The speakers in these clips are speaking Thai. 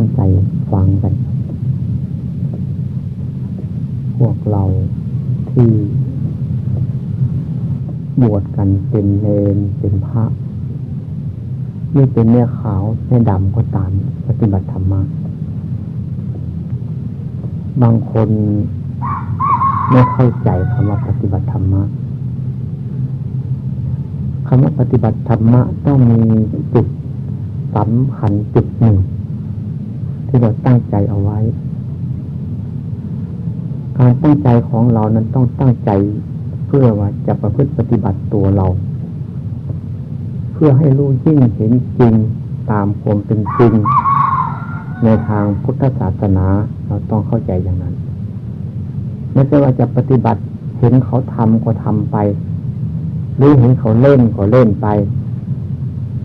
ตั้งใจฟังกันพวกเราที่บวชกันเป็นเลนเป็นพระนี่เป็นเนื้อขาวเนื้อดำก็ตามปฏิบัติธรรมะบางคนไม่เข้าใจคำว่าปฏิบัติธรรมะคำว่าปฏิบัติธรรมะต้องมีจุดสำคัญจุดหนึ่ง ที่เราตั้งใจเอาไว้ การตั้งใจของเรานั้นต้องตั้งใจเพื่อว่าจะประพฤติปฏิบัติตัวเรา เพื่อให้รู้ยิ่งเห็นจริงตามความเป็นจริง ในทางพุทธศาสนาเราต้องเข้าใจอย่างนั้น ไม่ใช่ว่าจะปฏิบัติเห็นเขาทำก็ทำไป หรือเห็นเขาเล่นก็เล่นไป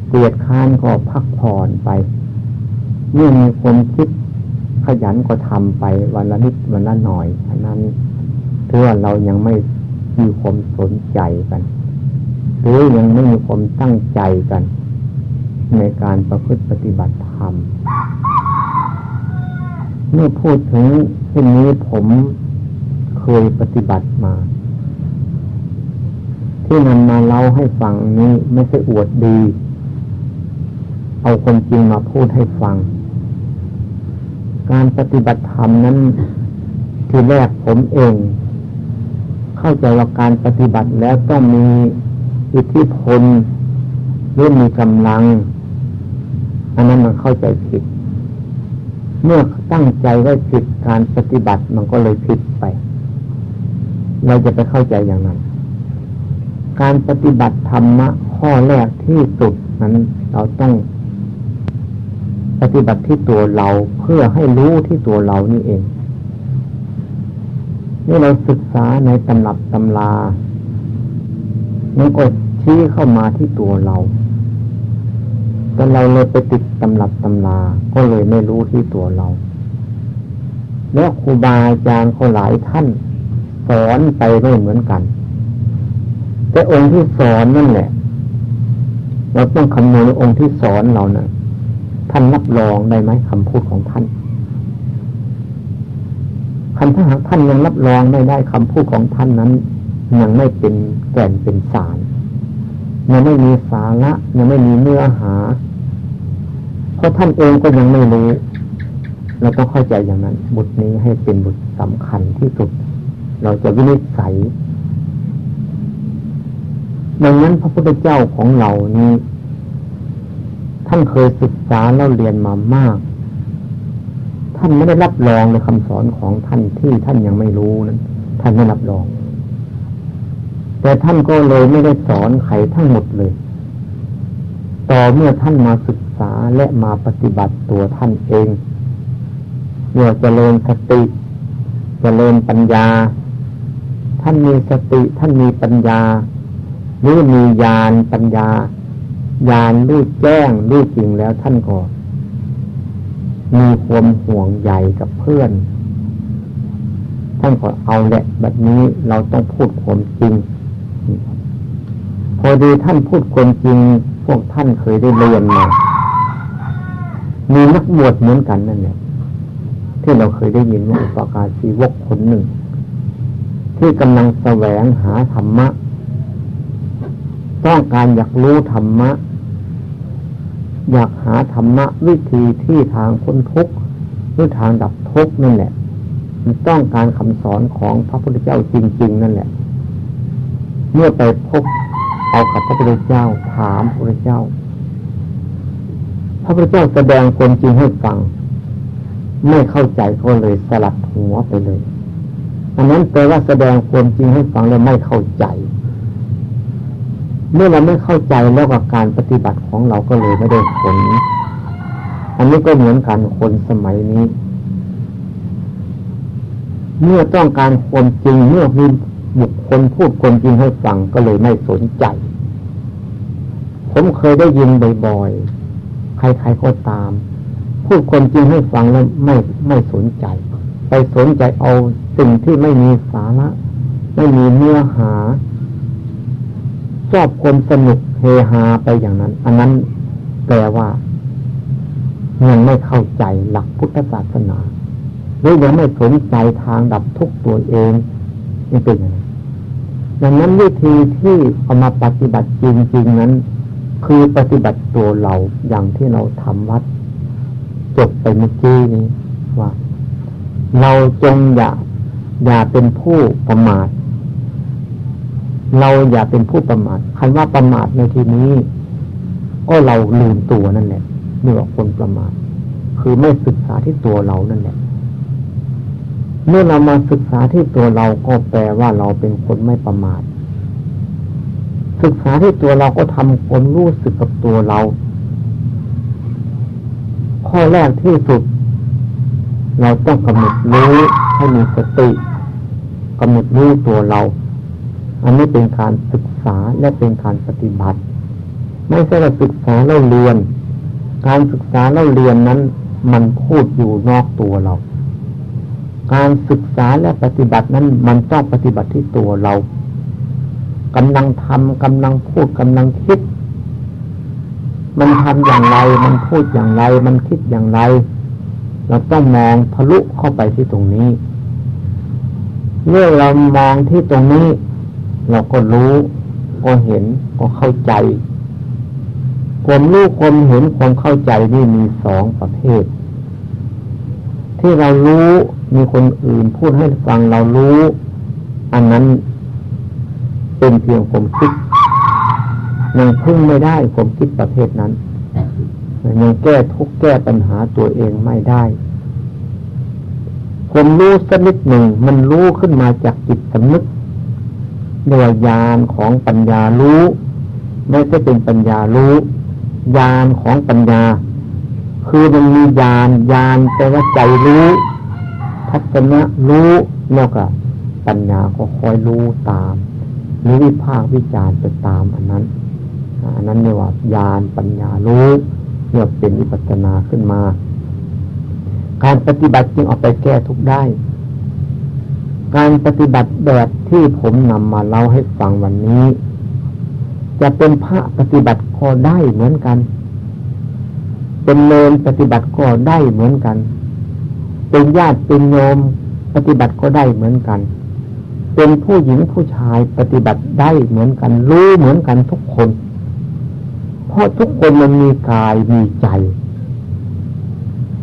เกลียดค้านก็พักผ่อนไป เมื่อมีคนคิดขยันก็ทำไปวันละนิดวันละหน่อย อันนั้นถือว่าเรายังไม่มีความสนใจกัน หรือยังไม่มีความตั้งใจกัน ในการประพฤติปฏิบัติธรรม เมื่อพูดถึงเช่นนี้ผมเคยปฏิบัติมา ที่นำมาเล่าให้ฟังนี้ไม่ใช่อวดดี เอาคนจริงมาพูดให้ฟัง การปฏิบัติธรรมนั้นที่แรกผมเอง เข้าใจว่าการปฏิบัติแล้วต้องมีอิทธิพลหรือมีกำลัง อันนั้นมันเข้าใจผิด เมื่อตั้งใจไว้ผิดการปฏิบัติมันก็เลยผิดไป เราจะไปเข้าใจอย่างนั้น การปฏิบัติธรรมะข้อแรกที่สุดนั้นเราต้อง ปฏิบัติที่ตัวเราเพื่อให้รู้ที่ตัวเรานี่เอง นี่เราศึกษาในตำรับตำรามันก็ชี้เข้ามาที่ตัวเราแต่เราเลยไปติดตำรับตำราก็เลยไม่รู้ที่ตัวเรา แล้วครูบาอาจารย์เขาหลายท่านสอนไปไม่เหมือนกัน แต่องค์ที่สอนนั่นแหละ เราต้องคำนวณองค์ที่สอนเรานะ่ะ ท่านรับรองได้ไหมคำพูดของท่านคำถ้าหากท่านยังรับรองไม่ได้คำพูดของท่านนั้น ยังไม่เป็นแก่นเป็นสารยังไม่มีสาระยังไม่มีเนื้อหา เพราะท่านเองก็ยังไม่รู้เราต้องเข้าใจอย่างนั้นบุตรนี้ให้เป็นบุตรสำคัญที่สุด เราจะวินิจฉัยดังนั้นพระพุทธเจ้าของเรานี้านเคยศึกษาแล้วเรียนมามาก ท่านไม่ได้รับรองในคำสอนของท่านที่ท่านยังไม่รู้นั้น ท่านไม่รับรอง แต่ท่านก็เลยไม่ได้สอนใครทั้งหมดเลย ต่อเมื่อท่านมาศึกษาและมาปฏิบัติตัวท่านเองเมื่อเจริญสติเจริญปัญญา ท่านมีสติท่านมีปัญญาหรือมีญาณปัญญา ยานรู้แจ้งรู้จริงแล้วท่านก็มีความห่วงใยกับเพื่อน ท่านก็เอาแหละแบบนี้เราต้องพูดความจริง พอดีท่านพูดความจริง พวกท่านเคยได้เรียนมา มีนักบวชเหมือนกันนั่นแหละที่เราเคยได้ยินว่าอุปการชีวกคนหนึ่ง ที่กำลังแสวงหาธรรมะ ต้องการอยากรู้ธรรมะ อยากหาธรรมะวิธีที่ทางพ้นทุกข์หรือทางดับทุกข์นั่นแหละ มันต้องการคำสอนของพระพุทธเจ้าจริง ๆ นั่นแหละ เมื่อไปพบเอากับพระพุทธเจ้าถามพระพุทธเจ้า พระพุทธเจ้าแสดงความจริงให้ฟัง ไม่เข้าใจก็เลยสลัดหัวไปเลยอันนั้นแปลว่าแสดงความจริงให้ฟังแล้วไม่เข้าใจ เมื่อเราไม่เข้าใจแล้วกับการปฏิบัติของเราก็เลยไม่ได้ผล อันนี้ก็เหมือนกันคนสมัยนี้ เมื่อต้องการความจริง เมื่อมีบุคคลพูดความจริงให้ฟังก็เลยไม่สนใจ ผมเคยได้ยินบ่อยๆ ใครๆก็ตาม พูดความจริงให้ฟังแล้วไม่ไม่สนใจ ไปสนใจเอาสิ่งที่ไม่มีสาระ ไม่มีเนื้อหา ชอบคนสนุกเฮฮาไปอย่างนั้น อันนั้นแปลว่ายังไม่เข้าใจหลักพุทธศาสนา หรือยังไม่สนใจทางดับทุกตัวเองนี่เป็นอย่างนั้นดังนั้นวิธีที่เอามาปฏิบัติจริง ๆ นั้น คือปฏิบัติตัวเราอย่างที่เราทำวัดจบไปเมื่อกี้นี้ว่า เราจงอย่าอย่าเป็นผู้ประมาท เราอย่าเป็นผู้ประมาทคันว่าประมาทในที่นี้ ก็เราลืมตัวนั่นแหละเมื่อคนประมาทคือไม่ศึกษาที่ตัวเรานั่นแหละ เมื่อเรามาศึกษาที่ตัวเราก็แปลว่าเราเป็นคนไม่ประมาท ศึกษาที่ตัวเราก็ทำคนรู้สึกกับตัวเรา ข้อแรกที่สุด เราต้องกำหนดรู้ให้มีสติกำหนดรู้ตัวเรา อันนี้เป็นการศึกษาและเป็นการปฏิบัติ ไม่ใช่ว่าศึกษาแล้วเรียน การศึกษาเล่าเรียนนั้น มันพูดอยู่นอกตัวเรา การศึกษาและปฏิบัตินั้นมันต้องปฏิบัติที่ตัวเรากำลังทำกำลังพูดกำลังคิด มันทำอย่างไร มันพูดอย่างไร มันคิดอย่างไร เราต้องมองทะลุเข้าไปที่ตรงนี้ เมื่อเรามองที่ตรงนี้ เราก็รู้ ก็เห็นก็เข้าใจ ความรู้ความเห็นความเข้าใจนี่มีสองประเภท ที่เรารู้มีคนอื่นพูดให้ฟังเรารู้ อันนั้นเป็นเพียงความคิดยังพึ่งไม่ได้ความคิดประเภทนั้นยังแก้ทุกแก้ปัญหาตัวเองไม่ได้ความรู้สักนิดหนึ่งมันรู้ขึ้นมาจากจิตสำนึก เนื้อยานของปัญญารู้ไม่ใช่เป็นปัญญารู้ญาณของปัญญา คือมันมีญาณญาณแปลว่าใจรู้ทัศนะรู้แล้วก็ปัญญาก็คอยรู้ตามหรือวิพากวิจารไปตามอันนั้นอันนั้นเรียกว่าญาณปัญญารู้เรียกเป็นวิปัสนาขึ้นมา การปฏิบัติจึงเอาไปแก้ทุกได้ การปฏิบัติแบบที่ผมนำมาเล่าให้ฟังวันนี้ จะเป็นพระปฏิบัติก็ได้เหมือนกัน เป็นเลนปฏิบัติก็ได้เหมือนกัน เป็นญาติเป็นโยมปฏิบัติก็ได้เหมือนกัน เป็นผู้หญิงผู้ชายปฏิบัติได้เหมือนกัน รู้เหมือนกันทุกคน เพราะทุกคนมันมีกายมีใจ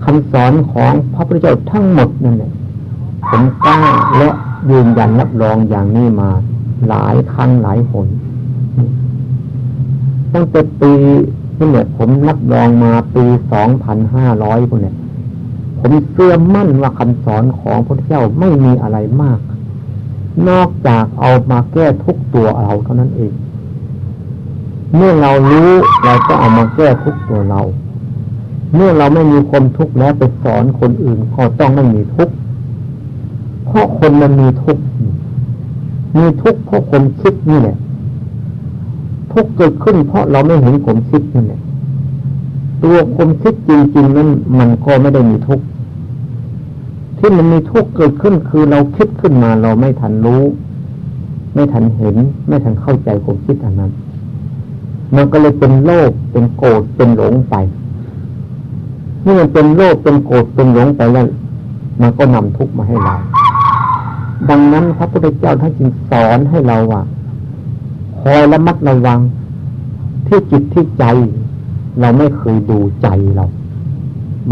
คำสอนของพระพุทธเจ้าทั้งหมดนั่นแหละ ผมกล้าและยืนยันรับรองอย่างนี้มา หลายครั้งหลายหนตั้งแต่ปีนี่เนี่ยผมนับรองมาปีสองพันห้าร้อยคนเนี่ย ผมเชื่อมั่นว่าคำสอนของพระเจ้าไม่มีอะไรมาก นอกจากเอามาแก้ทุกตัวเราเท่านั้นเอง เมื่อเรารู้เราก็เอามาแก้ทุกตัวเรา เมื่อเราไม่มีความทุกข์แล้วไปสอนคนอื่นก็ต้องไม่มีทุกข์ เพราะคนมันมีทุกข์มีทุกข์เพราะคนคิดนี่แหละทุกข์เกิดขึ้น เพราะเราไม่เห็นผมคิดนั่แหละตัวผมคิดจริงๆนั้นมันก็ไม่ได้มีทุกข์ที่มันมีทุกข์เกิดขึ้นคือเราคิดขึ้นมาเราไม่ทันรู้ ไม่ทันเห็น ไม่ทันเข้าใจผมคิดอันนั้น มันก็เลยเป็นโลภเป็นโกรธเป็นหลงไปเมื่อมันเป็นโลภเป็นโกรธเป็นหลงไปแล้วมันก็นำทุกข์มาให้เรา ดังนั้นพระพุทธเจ้าท่านจึงสอนให้เราว่าคอยระมัดระวัง ที่จิตที่ใจ เราไม่เคยดูใจเรา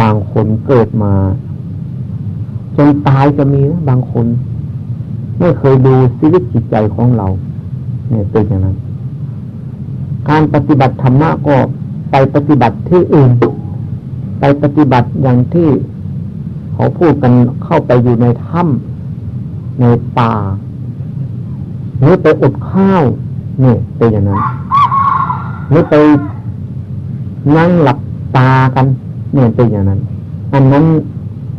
บางคนเกิดมา จนตายก็มีนะบางคน ไม่เคยดูชีวิตจิตใจของเรา เนี่ยเป็นอย่างนั้น การปฏิบัติธรรมะก็ไปปฏิบัติที่อื่น ไปปฏิบัติอย่างที่เขาพูดกันเข้าไปอยู่ในถ้ำ ในป่าหรือไปอดข้าวเนี่ยเป็นอย่างนั้นไม่ไปนั่งหลับตากันเนี่ยเป็นอย่างนั้น อันนั้น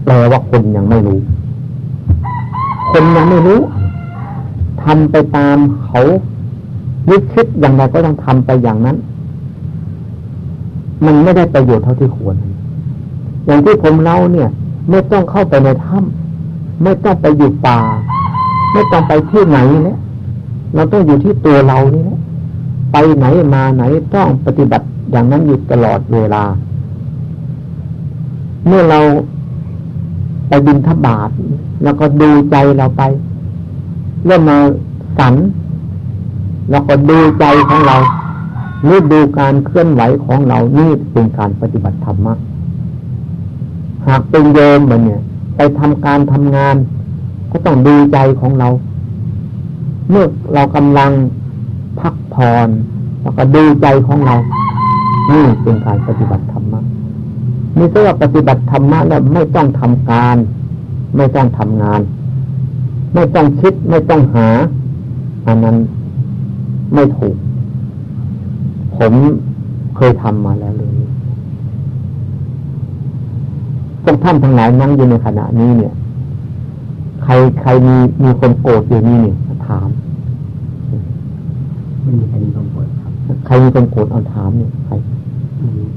แปลว่าคนยังไม่รู้ คนยังไม่รู้ทำไปตามเขายึดคิดอย่างไรก็ต้องทำไปอย่างนั้น มันไม่ได้ประโยชน์เท่าที่ควร อย่างที่ผมเล่าเนี่ย ไม่ต้องเข้าไปในถ้ำ ไม่ต้องไปอยู่ป่า ไม่ต้องไปที่ไหนเนี่ยเราต้องอยู่ที่ตัวเรานี่นะไปไหนมาไหนต้องปฏิบัติอย่างนั้นอยู่ตลอดเวลา เมื่อเราไปบินทบาทแล้วก็ดูใจเราไปเริ่มมาสันแล้วก็ดูใจของเรานี่ดูการเคลื่อนไหวของเรานี่เป็นการปฏิบัติธรรมะหากเป็นโยมมันเนี่ย ไปทำการทำงาน ก็ต้องดูใจของเรา เมื่อเรากำลังพักผ่อนแล้วก็ดูใจของเรา นี่เป็นการปฏิบัติธรรมะนี่เรียกว่าปฏิบัติธรรมะแล้วไม่ต้องทำการ ไม่ต้องทำงาน ไม่ต้องคิดไม่ต้องหาอันนั้นไม่ถูก ผมเคยทำมาแล้วเลย พวกท่านทั้งหลายนั่งอยู่ในขณะนี้เนี่ย ใครใครมีมีคนโกรธอยู่นี่เนี่ยถามไม่มีใครมีความโกรธครับใครมีคนโกรธเอาถามเนี่ยใคร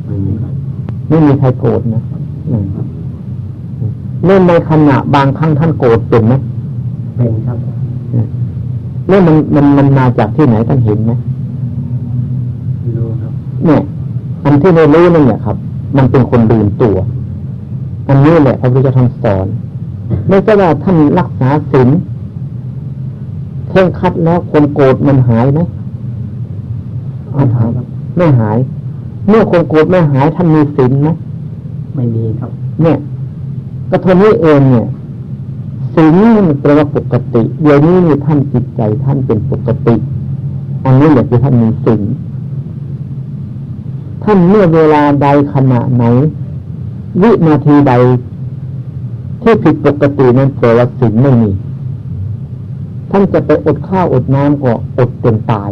ไม่มีครับไม่มีใครโกรธนะเล่นในขณะบางครั้งท่านโกรธเป็นไหมเป็นครับเล่นมันมันมันมาจากที่ไหนท่านเห็นไหมรู้ครับเนี่ยอันที่ไม่รู้นั่นแหละครับ มันเป็นคนลืมตัว อันนี้แหละพระพุทธเจ้าท่านสอน ไม่ใช่ว่าท่านรักษาศีลเข่งคัดแล้วคนโกรธมันหายไหมไม่หายครับไม่หาย เมื่อคนโกรธไม่หายท่านมีศีลไหมไม่มีครับ เนี่ยก็ทนนี้เองเนี่ยศีลมันแปลว่าปกติ เดี๋ยวนี้นี่ท่านจิตใจท่านเป็นปกติ อันนี้อยากจะท่านมีศีลท่านเมื่อเวลาใดขณะไหน วินาทีใด ที่ผิดปกตินั้นแปลว่าศีลไม่มี ท่านจะไปอดข้าวอดน้ำก็อดจนตาย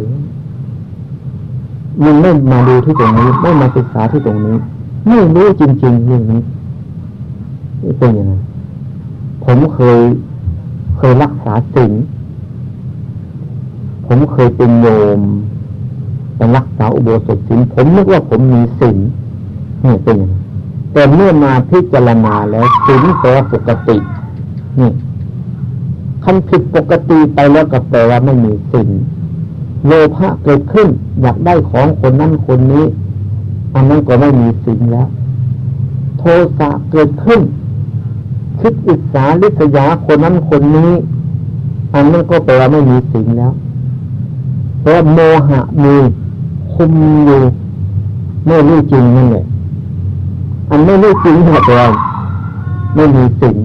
มันไม่มาดูที่ตรงนี้ ไม่มาศึกษาที่ตรงนี้ ไม่รู้จริงๆเรื่องนี้เป็นยังไงผมเคยเคยรักษาศีลผมเคยเป็นโยมเป็นรักษาอุโบสถศีลผมนึกว่าผมมีศีลนี่เป็นยังไง แต่เมื่อมาพิจารณาแล้วศีลแปลปกติ นี่คันผิดปกติไปแล้วก็แปลว่าไม่มีศีลโลภะเกิดขึ้น อยากได้ของคนนั้นคนนี้ อันนั้นก็ไม่มีศีลแล้ว โทสะเกิดขึ้น คิดอิจฉาลิษยาคนนั้นคนนี้ อันนั้นก็แปลว่าไม่มีสิ่งแล้วเพราะโมหะมีคุมอยู่ไม่รู้จริงนั่นแหละ อันไม่รู้จริงหมดเลยไม่มีสิ่ง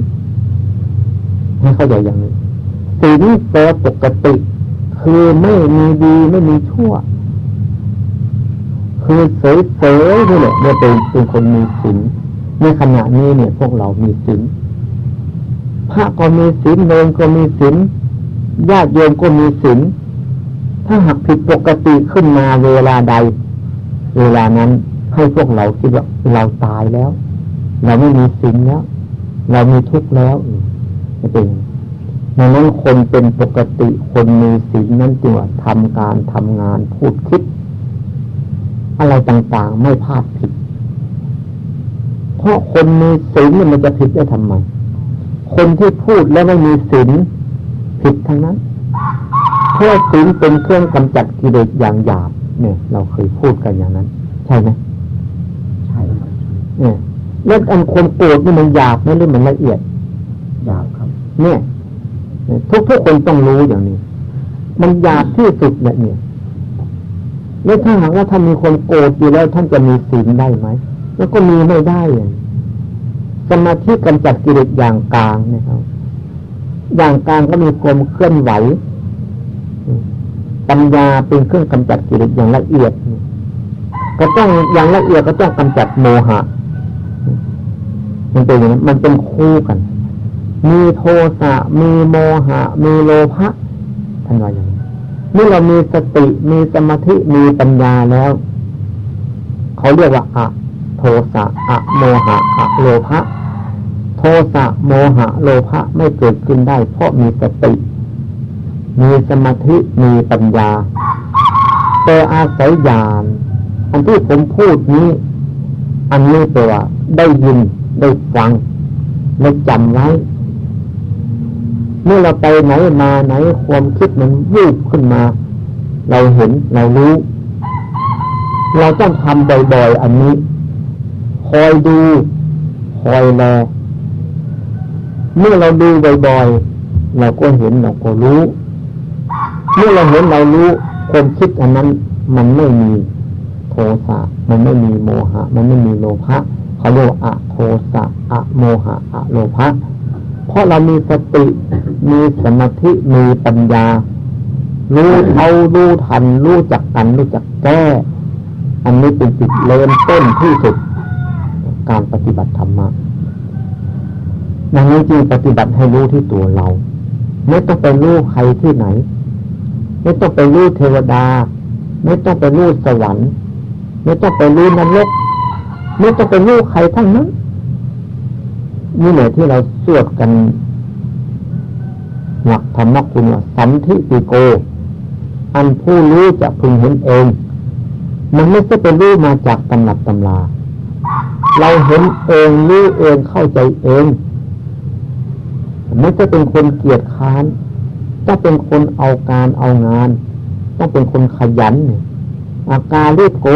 ให้เข้าใจอย่างนี้สิ่งแปลปกติ คือไม่มีดีไม่มีชั่ว คือเสยๆนี่แหละเนี่ยเป็นเป็นคนมีสิ่งในขณะนี้เนี่ย พวกเรามีสิ่งพระก็มีศีลเนรก็มีศีลญาติโยมก็มีศีลถ้าหากผิดปกติขึ้นมาเวลาใด เวลานั้น ให้พวกเราคิดว่าเราตายแล้ว เราไม่มีศีลแล้ว เรามีทุกข์แล้วจะเป็นดังนั้นคนเป็นปกติคนมีศีลนั้นจึงว่าทำการทำงานพูดคิด อะไรต่างๆไม่พลาดผิด เพราะคนมีศีลมันจะผิดได้ทำไมคนที่พูดแล้วไม่มีศีลผิดทั้งนั้นเพราะศีลเป็นเครื่องกำจัดกิเลสอย่างหยาบเนี่ย เราเคยพูดกันอย่างนั้น ใช่ไหม เนี่ยแล้วอันคนโกรธนี่มันหยาบไหมหรือมันละเอียดหยาบครับ เนี่ยทุกทุกคนต้องรู้อย่างนี้ มันหยาบที่สุดเนี่ยแล้วถ้าหากว่าท่านมีคนโกรธอยู่แล้วท่านจะมีศีลได้ไหมแล้วก็มีไม่ได้อย่างสมาธิกำจัดกิเลสอย่างกลางนะครับ อย่างกลางก็มีความเคลื่อนไหวปัญญาเป็นเครื่องกำจัดกิเลสอย่างละเอียด ก็ต้องอย่างละเอียดก็ต้องกำจัดโมหะ มันเป็นอย่างนั้มันเป็นคู่กัน มีโทสะมีโมหะ มีโลภะท่านว่าอย่างนี้เมื่อเรามีสติมีสมาธิมีปัญญาแล้ว เขาเรียกว่าอะโทสะอะโมหะอะโลภะโทสะโมหะ โลภะไม่เกิดขึ้นได้ เพราะมีสติ มีสมาธิมีปัญญาแต่อาศัยญาณอันที่ผมพูดนี้ อันนี้แปลว่าได้ยิน ได้ฟังได้จำไว้ เมื่อเราไปไหนมาไหนความคิดมันวูบขึ้นมา เราเห็นเรารู้ เราต้องทำบ่อยๆอันนี้ คอยดูคคอยรอเมื่อเราดูบ่อยๆเราก็เห็นเราก็รู้ เมื่อเราเห็นเรารู้ความคิดอันนั้น มันไม่มีโทสะมันไม่มีโมหะ มันไม่มีโลภะ เขาเรียกว่าอะโทสะอะโมหะอะโลภะเพราะเรามีสติมีสมาธิมีปัญญา รู้เอารู้ทัน รู้จักกันรู้จักแก้ อันนี้เป็นจุดเริ่มต้นที่สุด การปฏิบัติธรรมะดังนั้นจึงปฏิบัติให้รู้ที่ตัวเรา ไม่ต้องไปรู้ใครที่ไหน ไม่ต้องไปรู้เทวดา ไม่ต้องไปรู้สวรรค์ ไม่ต้องไปรู้นรก ไม่ต้องไปรู้ใครทั้งนั้นนี่แหละที่เราสวดกันหลักธรรมะคุณว่าสันทิติโก อันผู้รู้จะพึงเห็นเอง มันไม่ใช่เป็นรู้มาจากตำนับตำรา เราเห็นเองรู้เองเข้าใจเองไม่ใช่เป็นคนเกียจค้านต้องเป็นคนเอาการเอางาน ต้องเป็นคนขยันอาการรีบโก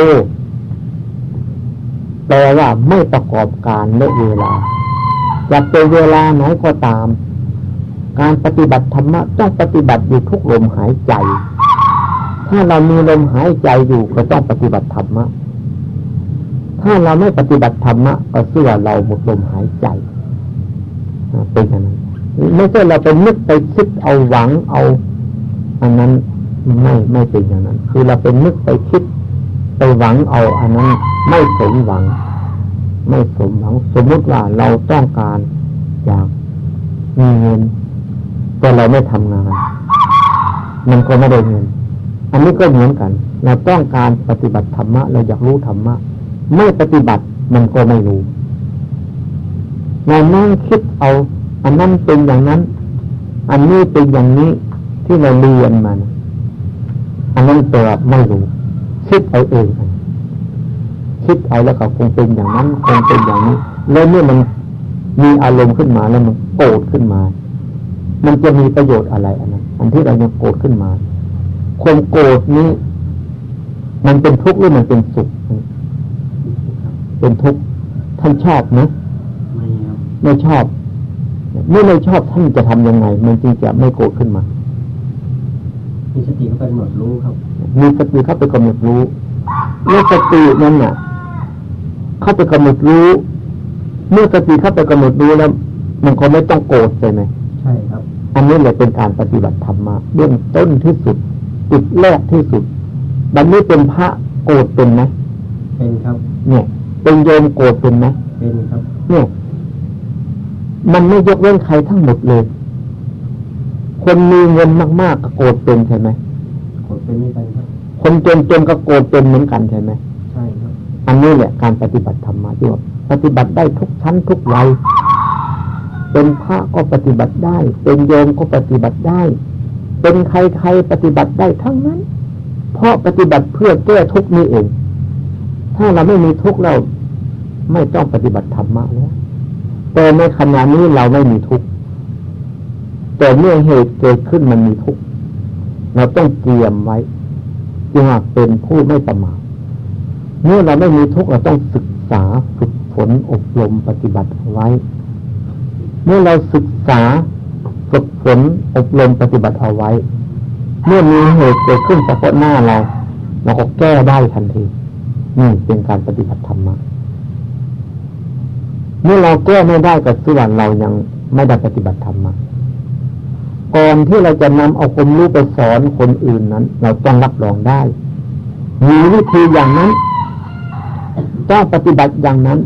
แปลว่าไม่ประกอบการและเวลาจะเป็นเวลาไหนก็ตาม การปฏิบัติธรรมะต้องปฏิบัติอยู่ทุกลมหายใจ ถ้าเรามีลมหายใจอยู่ก็ต้องปฏิบัติธรรมะ ถ้าเราไม่ปฏิบัติธรรมะก็เสื่อเราหมดลมหายใจเป็นอย่างนั้นไม่ใช่เราไปนึกไปคิดเอาหวังเอา อันนั้นไม่ไม่เป็นอย่างนั้น คือเราเป็นนึกไปคิด ไปหวังเอาอันนั้นไม่สมหวัง ไม่สมหวัง สมมติว่าเราต้องการอยากมีเงินแต่เราไม่ทำงาน มันก็ไม่ได้เงิน อันนี้ก็เหมือนกัน เราต้องการปฏิบัติธรรมะ เราอยากรู้ธรรมะ ไม่ปฏิบัติมันก็ไม่รู้เรานั่งคิดเอา อันนั้นเป็นอย่างนั้น อันนี้เป็นอย่างนี้ที่เราเรียนมาอันนั้นตัวไม่รู้ คิดเอาเองคิดเอาแล้วก็คงเป็นอย่างนั้นคงเป็นอย่างนี้ แล้วเมื่อมันมีอารมณ์ขึ้นมาแล้วมันโกรธขึ้นมา มันจะมีประโยชน์อะไรอันนั้นอันที่เรายังโกรธขึ้นมาความโกรธนี้ มันเป็นทุกข์หรือมันเป็นสุข เป็นทุกข์ท่านชอบไหมไม่ไม่ชอบ เมื่อไม่ชอบท่านจะทํำยังไง มันจึงจะไม่โกรธขึ้นมามีสติเข้าไปกำหนดรู้ครับ มีสติเข้าไปกำหนดรู้เมื่อสตินั้นน่ะ เข้าไปกำหนดรู้ เมื่อสติเข้าไปกำหนดรู้แล้วมันก็ไม่ต้องโกรธใช่ไหมใช่ครับ อันนี้เลยเป็นการปฏิบัติธรรมะเบื้องต้นที่สุดจุดแรกที่สุดบัดนี้เป็นพระโกรธเป็นไหมเป็นครับ เนี่ย เป็นโยมโกรธเป็นไหมเป็นครับ เนี่ย มันไม่ยกเว้นใครทั้งหมดเลย คนมีเงินมากๆก็โกรธเป็นใช่ไหม โกรธเป็นไม่ไปครับ คนจนๆก็โกรธเป็นเหมือนกันใช่ไหมใช่ครับ อันนี้แหละการปฏิบัติธรรมะที่ว่าปฏิบัติได้ทุกชั้นทุกวัยเป็นพระก็ปฏิบัติได้ เป็นโยมก็ปฏิบัติได้ เป็นใครๆปฏิบัติได้ทั้งนั้น เพราะปฏิบัติเพื่อแก้ทุกนี้เอง ถ้าเราไม่มีทุกเราไม่ต้องปฏิบัติธรรมะแล้วแต่ในขณะนี้เราไม่มีทุกข์แต่เมื่อเหตุเกิดขึ้นมันมีทุกข์ เราต้องเตรียมไว้จึงเป็นผู้ไม่ประมาทเมื่อเราไม่มีทุกข์เราต้องศึกษาฝึกฝนอบรมปฏิบัติไว้ เมื่อเราศึกษาฝึกฝนอบรมปฏิบัติเอาไว้ เมื่อมีเหตุเกิดขึ้นเฉพาะหน้าเราเราก็แก้ได้ทันทีนี่เป็นการปฏิบัติธรรมะเมื่อเราแก้ไม่ได้กับส่วนเรายังไม่ได้ปฏิบัติธรรมมา ก่อนที่เราจะนำเอาความรู้ไปสอนคนอื่นนั้น เราต้องรับรองได้ มีวิธีอย่างนั้นต้องปฏิบัติอย่างนั้น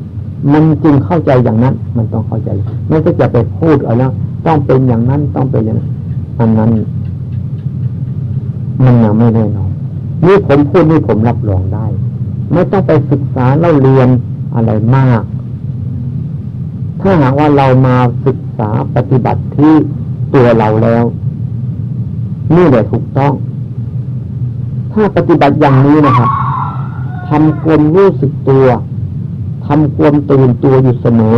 มันจึงเข้าใจอย่างนั้น มันต้องเข้าใจ ไม่ใช่จะไปพูดเอาแล้วต้องเป็นอย่างนั้นต้องเป็นอย่างนั้นอันนั้น มันยังไม่แน่นอนนี่ผมพูดนี่ผมรับรองได้ ไม่ต้องไปศึกษาเล่าเรียนอะไรมาก ถ้าหากว่าเรามาศึกษาปฏิบัติที่ ตัวเราแล้ว นี่แหละถูกต้อง ถ้าปฏิบัติอย่างนี้นะครับทำความรู้สึกตัวทำความตื่นตัวอยู่เสมอ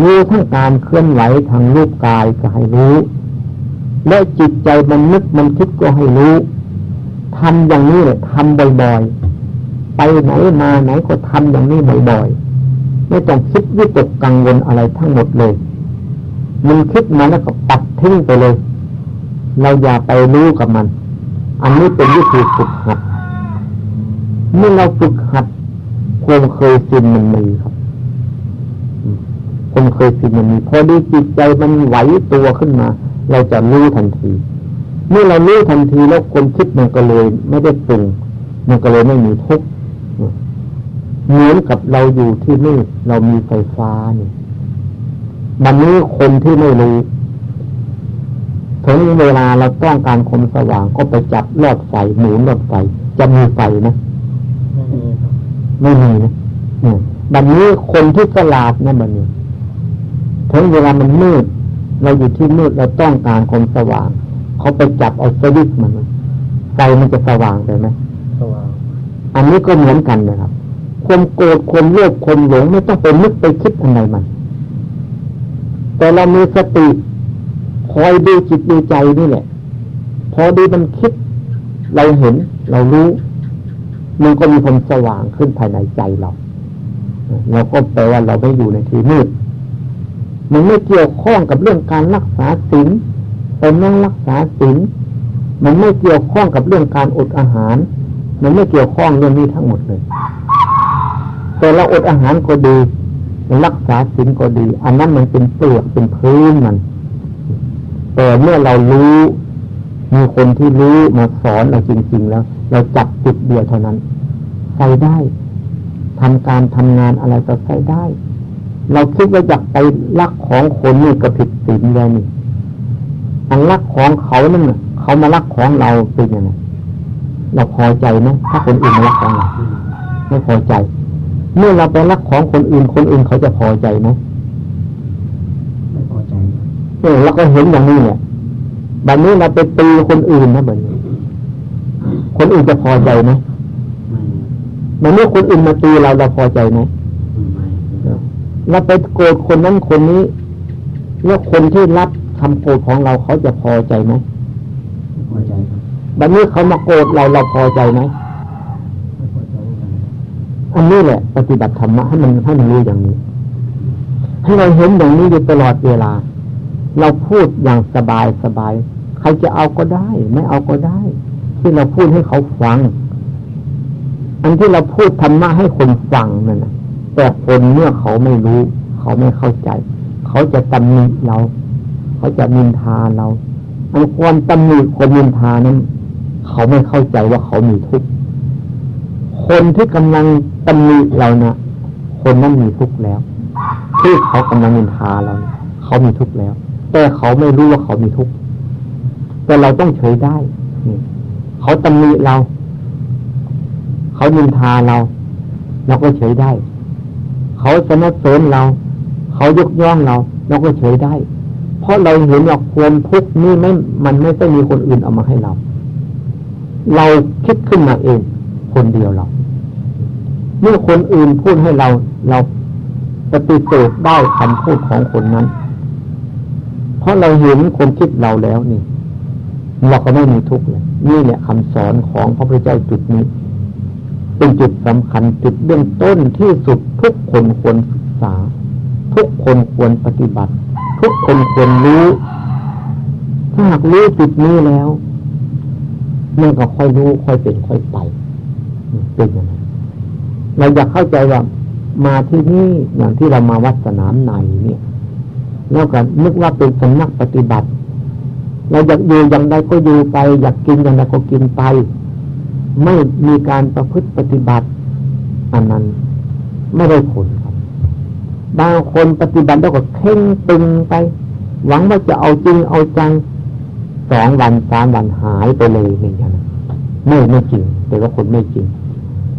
รู้ทั้งการเคลื่อนไหวทางรูปกายก็ให้รู้ และจิตใจมันนึกมันคิดก็ให้รู้ทำอย่างนี้เลยทำบ่อยๆ ไปไหนมาไหนก็ทำอย่างนี้บ่อยๆ ไม่ต้องคิดวิตกกังวลอะไรทั้งหมดเลย มันคิดมาแล้วก็ปัดทิ้งไปเลย เราอย่าไปรู้กับมัน อันนี้เป็นวิธีฝึกหัด เมื่อเราฝึกหัดความเคยชินมันมีครับความเคยชินมันมีพอดีจิตใจมันไหวตัวขึ้นมา เราจะรู้ทันที เมื่อเรารู้ทันทีแล้วคนคิดมันก็เลย ไม่ได้ปรุงมันก็เลยไม่มีทุกข์เหมือนกับเราอยู่ที่นี่เรามีไฟฟ้าเนี่ย มันนี้คนที่ไม่รู้ถึงเวลาเราต้องการคมสว่างก็ไปจับลอดไฟหมุนลอดไฟจะมีไฟนะไม่มีนะบันนี้คนที่สลาดนะบันนี้ถึงเวลามันมืด เราอยู่ที่มืดเราต้องการคมสว่าง เขาไปจับเอาสวิตมันไฟมันจะสว่างไปไหมสว่าง อันนี้ก็เหมือนกันนะครับ ความโกรธความโลภความหลงไม่ต้องไปนึกไปคิดอะไรมัน แต่เรามีสติคอยดูจิตดูใจนี่แหละ พอดีมันคิด เราเห็น เรารู้มันก็มีความสว่างขึ้นภายในใจเรา เราก็แปลว่าเราไม่อยู่ในที่มืด มันไม่เกี่ยวข้องกับเรื่องการรักษาศีลเป็นนั่งรักษาศีลมันไม่เกี่ยวข้องกับเรื่องการอดอาหาร มันไม่เกี่ยวข้องเรื่องนี้ทั้งหมดเลย แต่เราอดอาหารก็ดี รักษาศีลก็ดี อันนั้นมันเป็นเปลือกเป็นพื้นมัน แต่เมื่อเรารู้ มีคนที่รู้มาสอนเราจริง ๆ แล้ว เราจับจุดเดียวเท่านั้นใส่ได้ทำการทำงานอะไรก็ใส่ได้ เราคิดว่าอยากไปลักของคนนี่ก็ผิดศีลแล้วนี่อันลักของเขานั่นเขามาลักของเราเป็นยังไงเราพอใจไหมถ้าคนอื่นมาลักของเราไม่พอใจ เมื่อเราไปรักของคนอื่น คนอื่นเขาจะพอใจไหมไม่พอใจเออเราก็เห็นอย่างนี้เนี่ยแบบนี้เราไปตีคนอื่นนะแบบนี้ คนอื่นจะพอใจไหมไม่เมื่อคนอื่นมาตีเราเราพอใจไหมเราไปโกรธคนนั้นคนนี้ แล้วคนที่รับคำโกรธของเราเขาจะพอใจไหมพอใจครับแบบนี้เขามาโกรธเราเราพอใจไหม อันนี้แหละ ปฏิบัติธรรมะให้มันให้มันรู้อย่างนี้ ให้เราเห็นอย่างนี้อยู่ตลอดเวลา เราพูดอย่างสบายสบาย ใครจะเอาก็ได้ ไม่เอาก็ได้ ที่เราพูดให้เขาฟัง อันที่เราพูดธรรมะให้คนฟังนั่นนะแต่คนเมื่อเขาไม่รู้ เขาไม่เข้าใจ เขาจะตำหนิเรา เขาจะมินทาเราอันความตำหนิคนมินทานั้น เขาไม่เข้าใจว่าเขามีทุกข์ คนที่กำลังตำหนิเรานะคนนั้นมีทุกข์แล้วที่เขากำลังนินทาเราเขามีทุกข์แล้ว แต่เขาไม่รู้ว่าเขามีทุกข์แต่เราต้องเฉยได้เขาตำหนิเรา เขานินทาเราเราก็เฉยได้ เขาสนับสนุนเรา เขายกย่องเราเราก็เฉยได้ เพราะเราเห็นว่าความทุกข์นี่ไม่มันไม่ได้มีคนอื่นเอามาให้เรา เราคิดขึ้นมาเอง คนเดียวเรา เมื่อคนอื่นพูดให้เราเราปฏิเสธได้คำพูดของคนนั้น เพราะเราเห็นคนคิดเราแล้วนี่ เราก็ไม่มีทุกข์เลยนี่แหละคำสอนของพระพุทธเจ้าจุดนี้ เป็นจุดสำคัญจุดเบื้องต้นที่สุดทุกคนควรศึกษา ทุกคนควรปฏิบัติ ทุกคนควรรู้ถ้าหากรู้จุดนี้แล้วมันก็ค่อยรู้ค่อยเป็นค่อยไป เป็นยังไงเราอยากเข้าใจว่ามาที่นี่อย่างที่เรามาวัดสนามในเนี่ยแล้วก็นึกว่าเป็นสำนักปฏิบัติ เราอยากอยู่อย่างใดก็อยู่ไป อยากกินอย่างใดก็กินไป ไม่มีการประพฤติปฏิบัติ อันนั้นไม่ได้ผลครับบางคนปฏิบัติแล้วก็เข่งตึงไป หวังว่าจะเอาจริงเอาจังสองวันสามวันหายไปเลยอย่างนี้ไม่ไม่จริง แต่ว่าคนไม่จริง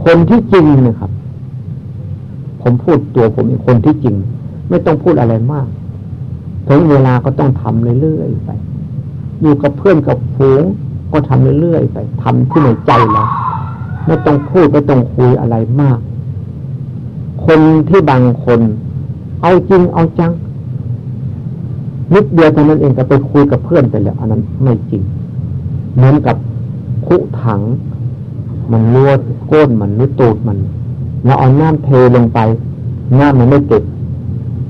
คนที่จริงนะครับ ผมพูดตัวผมเป็นคนที่จริง ไม่ต้องพูดอะไรมาก ถึงเวลาก็ต้องทำเรื่อยๆไป อยู่กับเพื่อนกับฝูงก็ทำเรื่อยๆไปทำที่ในใจเราไม่ต้องพูดไม่ต้องคุยอะไรมาก คนที่บางคน เอาจริงเอาจังนิดเดียวเท่านั้นเองก็ไปคุยกับเพื่อนไปแล้วอันนั้นไม่จริงเหมือนกับคุถัง มันรั่วก้นมันหรือตูดมันเราเอาน้ำเทลงไป น้ำมันไม่เก็บ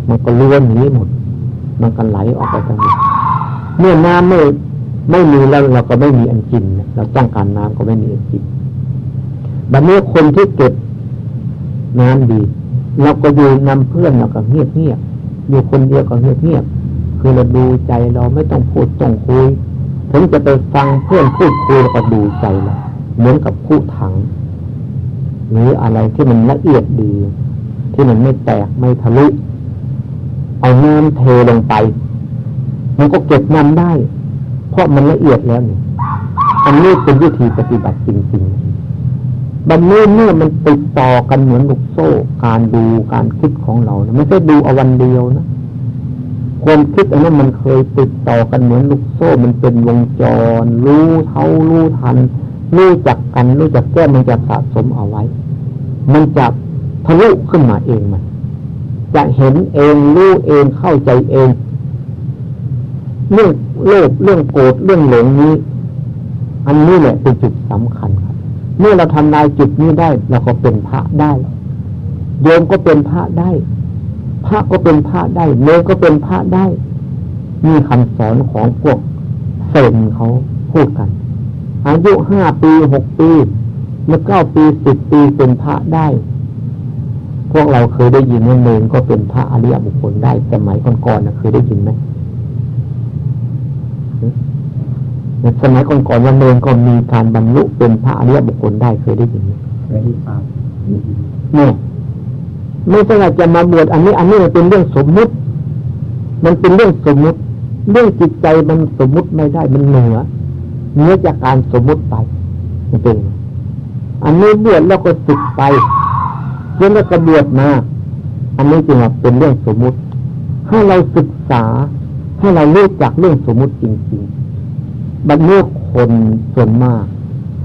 มันก็ล้วนหนีหมด มันก็ไหลออกไปทั้งหมดเมื่อน้ำไม่ไม่มีแล้วเราก็ไม่มีอันกินเราจ้างการน้ำก็ไม่มีอันกินบัดนี้คนที่เก็บน้ำดี เราก็อยู่นำเพื่อนเราก็เงียบเงียบอยู่คนเดียวก็เงียบเงียบคือเราดูใจเราไม่ต้องพูดต้องคุยผมจะไปฟังเพื่อนพูดคุยแล้วก็ดูใจเรา เหมือนกับคู่ถัง หรืออะไรที่มันละเอียดดี ที่มันไม่แตกไม่ทะลุ เอาน้ำเทลงไป มันก็เก็บน้ำได้ เพราะมันละเอียดแล้วเนี่ยอันนี้เป็นวิธีปฏิบัติจริงๆ บันนี้เมื่อมันติดต่อกันเหมือนลูกโซ่ การดูการคิดของเรานะไม่ใช่ดูเอาวันเดียวนะความคิดอันนั้นมันเคยติดต่อกันเหมือนลูกโซ่ มันเป็นวงจร รู้เท่ารู้ทัน รู้จักกันรู้จักแก้มันจะสะสมเอาไว้ มันจะทะลุขึ้นมาเองมันจะเห็นเองรู้เองเข้าใจเองเรื่องโลภเรื่องโกรธเรื่องหลงนี้ อันนี้แหละเป็นจุดสำคัญครับ เมื่อเราทำลายจุดนี้ได้เราก็เป็นพระได้โยมก็เป็นพระได้ พระก็เป็นพระได้เนก็เป็นพระได้มีคำสอนของพวกเซนเขาพูดกัน อายุห้าปีหกปีเมื่อเก้าปีสิบปีเป็นพระได้ พวกเราเคยได้ยินว่าเนนก็เป็นพระอริยบุคคลได้สมัยก่อนๆนะเคยได้ยินไหมในสมัยก่อนๆว่าเนนก็มีการบรรลุเป็นพระอริยบุคคลได้เคยได้ยินไหมเคยได้ฟังเนี่ยไม่ใช่ว่าจะมาบวชอันนี้ อันนี้มันเป็นเรื่องสมมุติ มันเป็นเรื่องสมมุติ เรื่องจิตใจมันสมมุติไม่ได้มันเหนือ เนื้อจากการสมมุติไปเป็นอันนี้บวชแล้วก็สึกไปเรื่องแล้วก็บวชมาอันนี้จึงว่าเป็นเรื่องสมมุติ ให้เราศึกษา ให้เรารู้จักเรื่องสมมุติจริงๆบรรลุคนส่วนมาก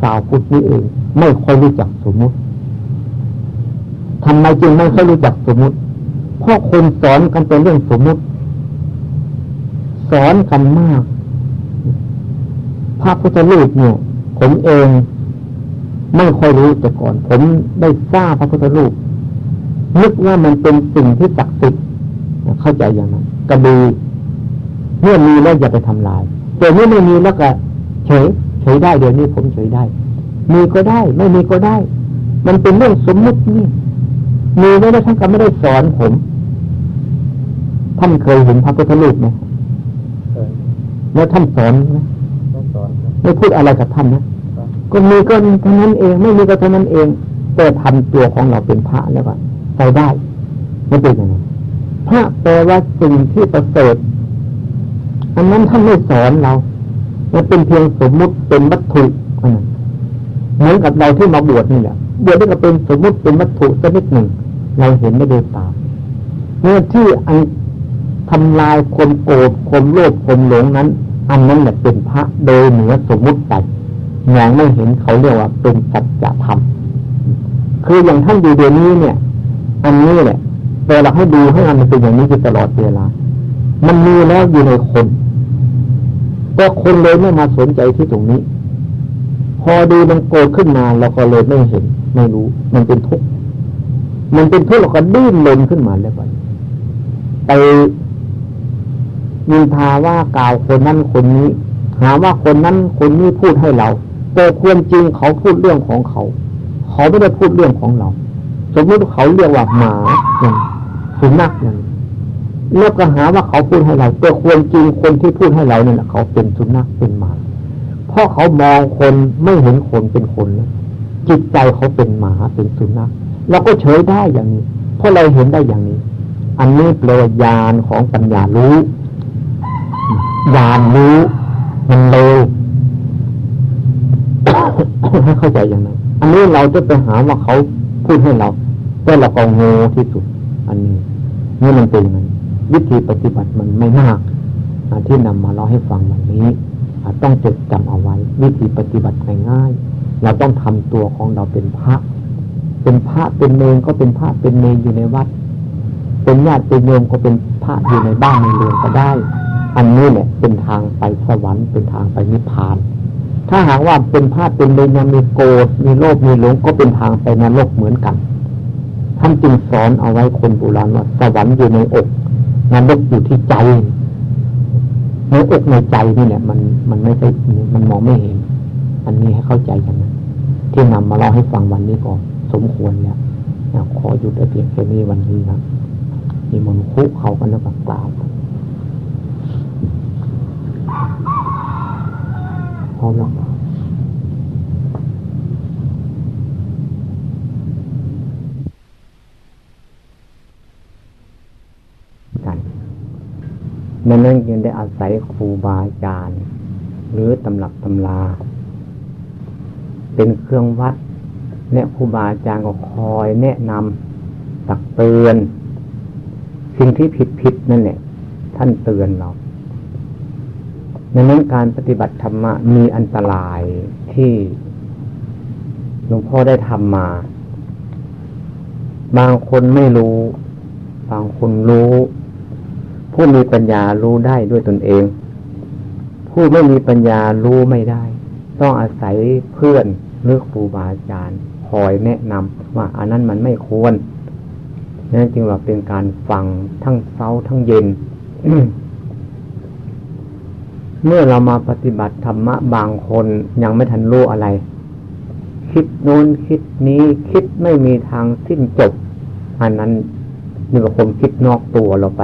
สาวพุทธนี่เอง ไม่ค่อยรู้จักสมมุติทำไมจึงไม่ค่อยรู้จักสมมุติ เพราะคนสอนกันเป็นเรื่องสมมุติ สอนกันมาก พระพุทธรูปเนี่ยผมเองไม่ค่อยรู้แต่ก่อน ผมได้ทราบพระพุทธรูปนึกว่ามันเป็นสิ่งที่ศักดิ์สิทธิ์เข้าใจอย่างนั้นกระดูเมื่อมีแล้วอย่าไปทำลายแต่เมื่อไม่มีแล้วก็เฉยเฉยได้เดี๋ยวนี้ผมเฉยได้ มีก็ได้ ไม่มีก็ได้ มันเป็นเรื่องสมมุตินี่มีไม่ได้ท่านก็ไม่ได้สอนผม ท่านเคยเห็นพระพุทธรูปไหมแล้วท่านสอนไหม ไม่พูดอะไรกับท่านนะก็มีก็เท่านั้นเอง ไม่มีก็เท่านั้นเอง แต่ทำตัวของเราเป็นพระแล้วก็ใส่ได้ไม่เป็นอย่างนั้นพระแปลว่าสิ่งที่ประเสริฐอันนั้นท่านไม่สอนเรามันเป็นเพียงสมมุติเป็นวัตถุเหมือนกับเราที่มาบวชนี่แหละบวชนี่ก็เป็นสมมุติเป็นวัตถุสักนิดหนึ่ง เราเห็นไม่ได้ตาเมื่อที่อันทำลายความโกรธความโลภความหลงนั้น อันนั้นแหละเป็นพระโดยเหนือสมมุติไปองไม่เห็นเขาเรียกว่าเป็นสัจธรรมคืออย่างท่านดูเดี๋ยวนี้เนี่ย อันนี้แหละแต่เราให้ดูให้มันเป็นอย่างนี้อยู่ตลอดเวลา มันมีแล้วอยู่ในคนแต่คนเลยไม่มาสนใจที่ตรงนี้ พอดูมันโกรธขึ้นมาเราก็เลยไม่เห็น ไม่รู้ มันเป็นทุกข์มันเป็นทุกข์เราก็ดิ้นรนขึ้นมาแล้วไปไป มีทาว่ากล่าวคนนั้นคนนี้ หาว่าคนนั้นคนนี้พูดให้เราแต่ควรจริงเขาพูดเรื่องของเขา เขาไม่ได้พูดเรื่องของเรา สมมติเขาเรียกว่าหมาอย่างสุนัขอย่างแล้วก็หาว่าเขาพูดให้เราแต่ควรจริงคนที่พูดให้เราเนี่ยเขาเป็นสุนัขเป็นหมาเพราะเขามองคนไม่เห็นคนเป็นคนจิตใจเขาเป็นหมาเป็นสุนัขเราก็เฉยได้อย่างนี้ เพราะเราเห็นได้อย่างนี้ อันนี้เปลวยานของปัญญารู้ ยานรู้มันเร็วให้เข้าใจอย่างนั้นอันนี้เราจะไปหาว่าเขาพูดให้เราแต่เราก็โง่ที่สุด อันนี้นี่มันเป็นยังไงวิธีปฏิบัติมันไม่มากที่นำมาเล่าให้ฟังวันนี้ต้องจดจำเอาไว้ วิธีปฏิบัติง่ายๆเราต้องทำตัวของเราเป็นพระ เป็นพระเป็นเนรก็เป็นพระเป็นเนรอยู่ในวัด เป็นญาติเป็นโยมก็เป็นพระอยู่ในบ้านในเรือนก็ได้ อันนี้เนี่ยเป็นทางไปสวรรค์เป็นทางไปนิพพาน ถ้าหากว่าเป็นพระเป็นเนรยังมีโกรธมีโลภมีหลงก็เป็นทางไปนรกเหมือนกันท่านจึงสอนเอาไว้คนโบราณว่าสวรรค์อยู่ในอกนรกอยู่ที่ใจในอกในใจนี่แหละมันมันไม่ใช่มันมองไม่เห็น อันนี้ให้เข้าใจกันนะที่นำมาเล่าให้ฟังวันนี้ก่อนสมควรแล้วขอหยุดเพียงแค่นี้วันนี้นะมีมนคุเขากันแล้วกล่าว พร้อมแล้วกันนั่นนั่นยังได้อาศัยครูบาอาจารย์ หรือตำรับตำลา เป็นเครื่องวัด และครูบาอาจารย์ก็คอยแนะนำตักเตือน สิ่งที่ผิดผิดนั่นแหละท่านเตือนเรา ดังนั้นการปฏิบัติธรรมะมีอันตรายที่หลวงพ่อได้ทำมา บางคนไม่รู้ บางคนรู้ ผู้มีปัญญารู้ได้ด้วยตนเอง ผู้ไม่มีปัญญารู้ไม่ได้ ต้องอาศัยเพื่อนหรือครูบาอาจารย์คอยแนะนำว่าอันนั้นมันไม่ควรนั่นจึงว่าเป็นการฟังทั้งเช้าทั้งเย็น เมื่อเรามาปฏิบัติธรรมะบางคนยังไม่ทันรู้อะไร คิดโน้นคิดนี้คิดไม่มีทางสิ้นจบ อันนั้นนี่ก็คมคิดนอกตัวเราไป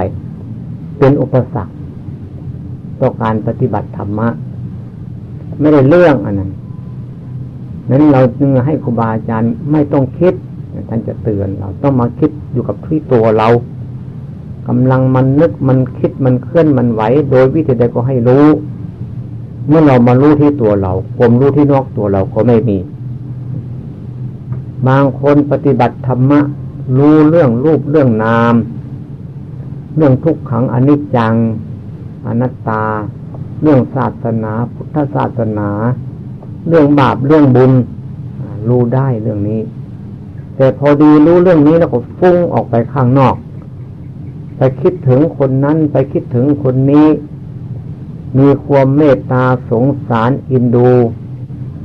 เป็นอุปสรรคต่อการปฏิบัติธรรมะ ไม่ได้เรื่องอันนั้นนั้นเราจึงให้ครูบาอาจารย์ไม่ต้องคิดท่านจะเตือนเราต้องมาคิดอยู่กับที่ตัวเรา กำลังมันนึกมันคิดมันเคลื่อนมันไหว โดยวิธีใดก็ให้รู้ เมื่อเรามารู้ที่ตัวเราความรู้ที่นอกตัวเราก็ไม่มี บางคนปฏิบัติธรรมะ รู้เรื่องรูปเรื่องนาม เรื่องทุกขังอนิจจัง อนัตตา เรื่องศาสนา พุทธศาสนา เรื่องบาปเรื่องบุญรู้ได้เรื่องนี้ แต่พอดีรู้เรื่องนี้แล้วก็ฟุ้งออกไปข้างนอก ไปคิดถึงคนนั้นไปคิดถึงคนนี้ มีความเมตตาสงสารอินดู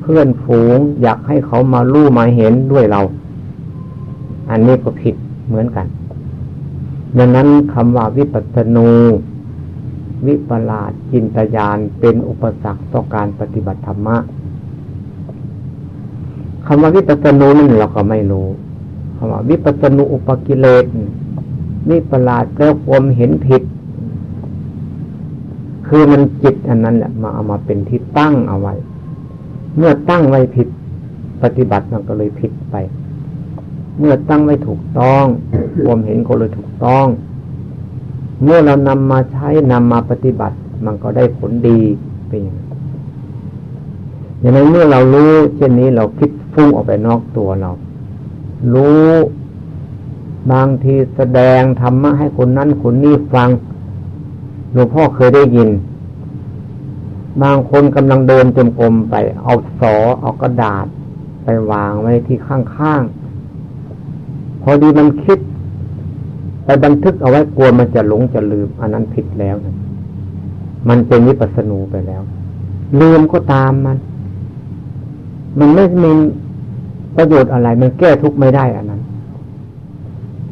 เพื่อนฝูงอยากให้เขามาลู่มาเห็นด้วยเรา อันนี้ก็ผิดเหมือนกันดังนั้นคำว่าวิปัสสนูวิปลาสจินตยานเป็นอุปสรรคต่อการปฏิบัติธรรมะคำว่าวิปัสสนูนั่นเราก็ไม่รู้คำว่าวิปัสสนูอุปกิเลส วิปลาสแล้วความเห็นผิด คือมันจิตอันนั้นแหละมาเอามาเป็นที่ตั้งเอาไว้ เมื่อตั้งไว้ผิด ปฏิบัติมันก็เลยผิดไป เมื่อตั้งไว้ถูกต้องความเห็นก็เลยถูกต้อง เมื่อเรานำมาใช้นำมาปฏิบัติ มันก็ได้ผลดีเป็นอย่างนั้นอย่างนั้นเมื่อเรารู้เช่นนี้เราคิดฟุ้งออกไปนอกตัวเรา รู้ บางทีแสดงธรรมะให้คนนั้นคนนี้ฟังหลวงพ่อเคยได้ยิน บางคนกำลังเดินจมกรมไป เอาสอเอากระดาษ ไปวางไว้ที่ข้างๆ พอดีมันคิด ไปบันทึกเอาไว้กลัวมันจะหลงจะลืม อันนั้นผิดแล้วนะมันเป็นวิปัสสนูไปแล้ว ลืมก็ตามมัน มันไม่มีประโยชน์อะไร มันแก้ทุกข์ไม่ได้อันนั้น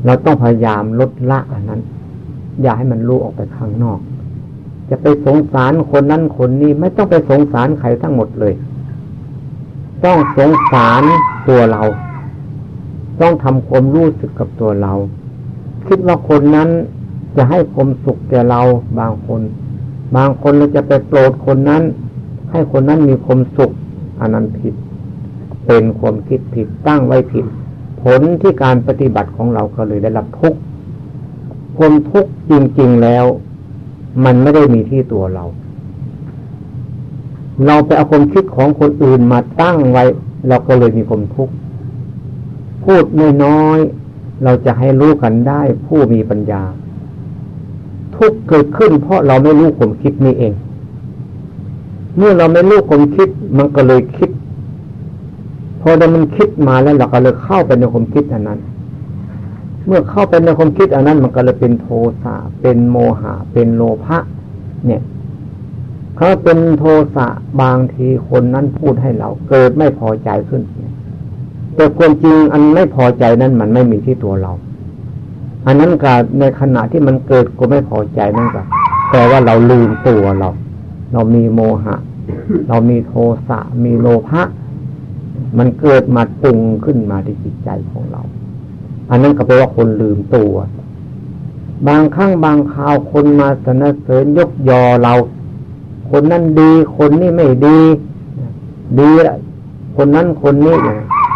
เราต้องพยายามลดละอันนั้น อย่าให้มันรู้ออกไปข้างนอก จะไปสงสารคนนั้นคนนี้ไม่ต้องไปสงสารใครทั้งหมดเลย ต้องสงสารตัวเรา ต้องทำความรู้สึกกับตัวเรา คิดว่าคนนั้นจะให้ความสุขแก่เราบางคน บางคนเราจะไปโปรดคนนั้น ให้คนนั้นมีความสุขอันนั้นผิด เป็นความคิดผิดตั้งไว้ผิด ผลที่การปฏิบัติของเราก็เลยได้รับทุกข์ความทุกข์จริง ๆแล้ว มันไม่ได้มีที่ตัวเรา เราไปเอาความคิดของคนอื่นมาตั้งไว้ เราก็เลยมีความทุกข์พูดน้อยๆเราจะให้รู้กันได้ ผู้มีปัญญา ทุกเกิดขึ้น เพราะเราไม่รู้ความคิดนี้เอง เมื่อเราไม่รู้ความคิด มันก็เลยคิด พอได้มันคิดมาแล้วเราก็เลยเข้าไปในความคิดอันนั้น เมื่อเข้าไปในความคิดอันนั้น มันก็เลยเป็นโทสะเป็นโมหะ เป็นโลภะเนี่ยเขาเป็นโทสะบางทีคนนั้นพูดให้เราเกิดไม่พอใจขึ้นแต่ความจริงอันไม่พอใจนั้นมันไม่มีที่ตัวเรา อันนั้นก็ในขณะที่มันเกิดก็ไม่พอใจนั่นก็แปลว่าเราลืมตัวเรา เรามีโมหะ เรามีโทสะมีโลภะ มันเกิดมาปรุงขึ้นมาที่จิตใจของเรา อันนั้นก็แปลว่าคนลืมตัว บางครั้งบางคราวคนมาสนเสริญยกยอเรา คนนั้นดีคนนี้ไม่ดี ดีละคนนั้นคนนี้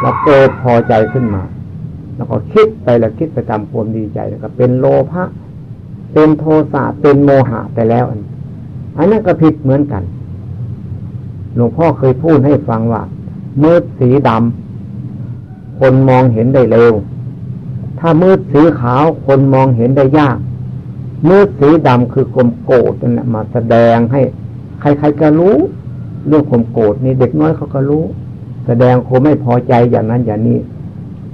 เราเกิดพอใจขึ้นมา แล้วก็คิดไปแล้วคิดไปตามความดีใจแล้วก็เป็นโลภะเป็นโทสะเป็นโมหะไปแล้วอันนั้นก็ผิดเหมือนกัน หลวงพ่อเคยพูดให้ฟังว่า มืดสีดำคนมองเห็นได้เร็ว ถ้ามืดสีขาวคนมองเห็นได้ยาก มืดสีดำคือความโกรธนั่นแหละมาแสดงให้ ใครๆก็รู้ เรื่องความโกรธนี่เด็กน้อยเขาก็รู้ แสดงคงไม่พอใจอย่างนั้นอย่างนี้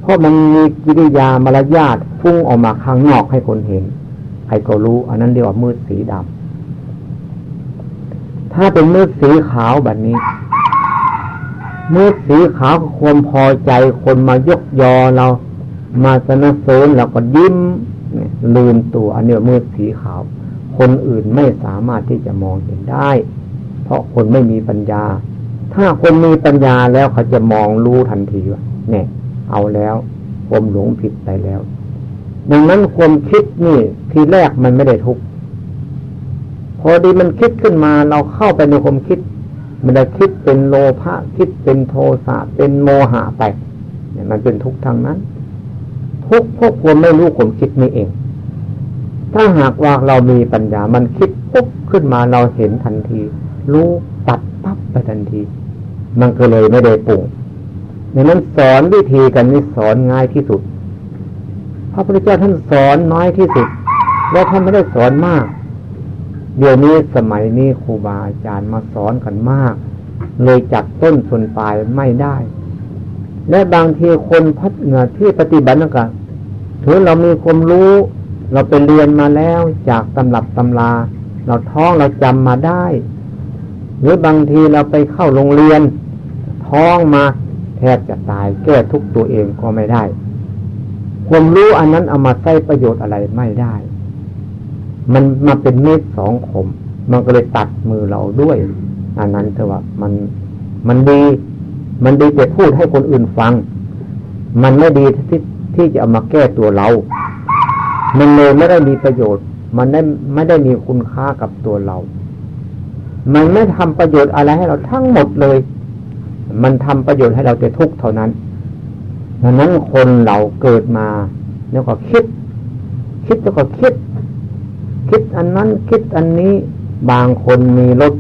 เพราะมันมีกิริยามารยาทพุ่งออกมาข้างนอกให้คนเห็นใครก็รู้ อันนั้นเรียกว่ามืดสีดำถ้าเป็นมืดสีขาวแบบนี้ มืดสีขาวความพอใจคนมายกยอเรา มาสนับสนุนเราก็ยิ้มลืมตัวอันนี้มืดสีขาว คนอื่นไม่สามารถที่จะมองเห็นได้ เพราะคนไม่มีปัญญา ถ้าคนมีปัญญาแล้วเขาจะมองรู้ทันทีว่าเนี่ย เอาแล้วควมหลงผิดไปแล้ว ดังนั้นความคิดนี่ทีแรกมันไม่ได้ทุกพอดีมันคิดขึ้นมาเราเข้าไปในความคิด มันจะคิดเป็นโลภะคิดเป็นโทสะเป็นโมหะไปเนี่ยมันเป็นทุกข์ทางนั้น ทุกข์พวกควรไม่รู้ผมคิดนี่เอง ถ้าหากว่าเรามีปัญญา มันคิดปุ๊บขึ้นมาเราเห็นทันที รู้ตัดปั๊บไปทันที มันก็เลยไม่ได้ปุ่งดังนั้นสอนวิธีกันนี่สอนง่ายที่สุด พระพุทธเจ้าท่านสอนน้อยที่สุด และท่านไม่ได้สอนมาก เดี๋ยวนี้สมัยนี้ครูบาอาจารย์มาสอนกันมาก เลยจับต้นส่วนปลายไม่ได้ และบางทีคนพัฒนาที่ปฏิบัตินั่นก็ถือเรามีความรู้ เราไปเรียนมาแล้วจากตำรับตำรา เราท้องเราจำมาได้ หรือบางทีเราไปเข้าโรงเรียน ท้องมาแทบจะตายแก้ทุกตัวเองก็ไม่ได้ ความรู้อันนั้นเอามาใช้ประโยชน์อะไรไม่ได้ มันมาเป็นเม็ดสองขม มันก็เลยตัดมือเราด้วย อันนั้นเถอะว่ามันมันดี มันดีแต่พูดให้คนอื่นฟัง มันไม่ดีที่ที่จะเอามาแก้ตัวเรา มันเลยไม่ได้มีประโยชน์ มันได้ไม่ได้มีคุณค่ากับตัวเรา มันไม่ทำประโยชน์อะไรให้เราทั้งหมดเลย มันทำประโยชน์ให้เราแต่ทุกเท่านั้นดังนั้นคนเราเกิดมา แล้วก็คิด คิดแล้วก็คิด คิดอันนั้นคิดอันนี้ บางคนมีรถ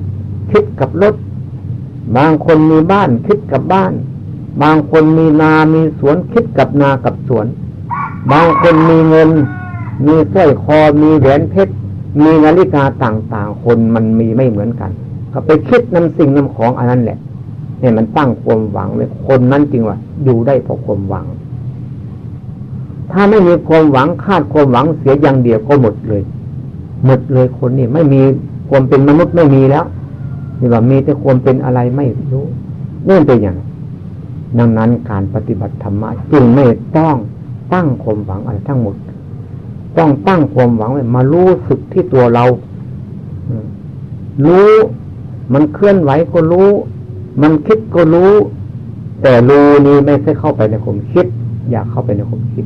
คิดกับรถ บางคนมีบ้านคิดกับบ้าน บางคนมีนามีสวนคิดกับนากับสวน บางคนมีเงิน มีสร้อยคอมีแหวนเพชรมีนาฬิกาต่างๆ คนมันมีไม่เหมือนกัน ก็ไปคิดนำสิ่งนำของอันนั้นแหละเนี่ยมันตั้งความหวังไว้คนนั้นจริงว่าอยู่ได้เพราะความหวัง ถ้าไม่มีความหวังคาดความหวังเสียอย่างเดียวก็หมดเลย หมดเลยคนนี่ไม่มีความเป็นมนุษย์ไม่มีแล้วนี่ว่ามีแต่ความเป็นอะไรไม่รู้เนื่องเป็นอย่างดังนั้นการปฏิบัติธรรมะจึงไม่ต้องตั้งความหวังอะไรทั้งหมด ต้องตั้งความหวังไว้มารู้สึกที่ตัวเรา รู้มันเคลื่อนไหวก็รู้ มันคิดก็รู้ แต่รู้นี้ไม่ใช่เข้าไปในความคิด อยากเข้าไปในความคิด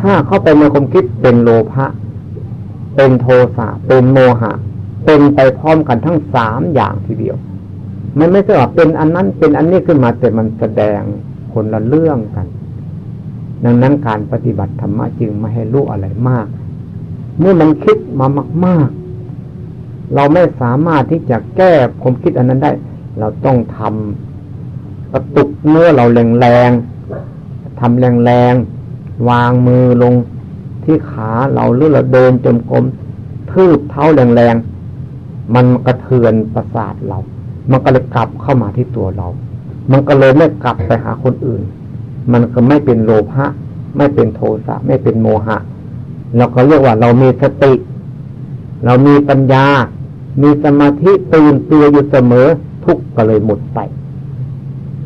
ถ้าเข้าไปในความคิดเป็นโลภะ เป็นโทสะเป็นโมหะ เป็นไปพร้อมกันทั้งสามอย่างทีเดียว มันไม่ใช่ว่าเป็นอันนั้นเป็นอันนี้ขึ้นมาแต่มันแสดงคนละเรื่องกัน ดังนั้นการปฏิบัติธรรมะจึงไม่ให้รู้อะไรมาก เมื่อมันคิดมามาก ๆ เราไม่สามารถที่จะแก้ความคิดอันนั้นได้ เราต้องทำกระตุกเมื่อเราแรงๆทำแรงๆวางมือลง ที่ขาเราหรือเราเดินจนกลมทืบเท้าแรงๆ มันกระเทือนประสาทเรา มันก็เลยกลับเข้ามาที่ตัวเรา มันก็เลยไม่กลับไปหาคนอื่น มันก็ไม่เป็นโลภะไม่เป็นโทสะไม่เป็นโมหะเราก็เรียกว่าเรามีสติ เรามีปัญญา มีสมาธิตื่นตัวอยู่เสมอทุกก็เลยหมดไป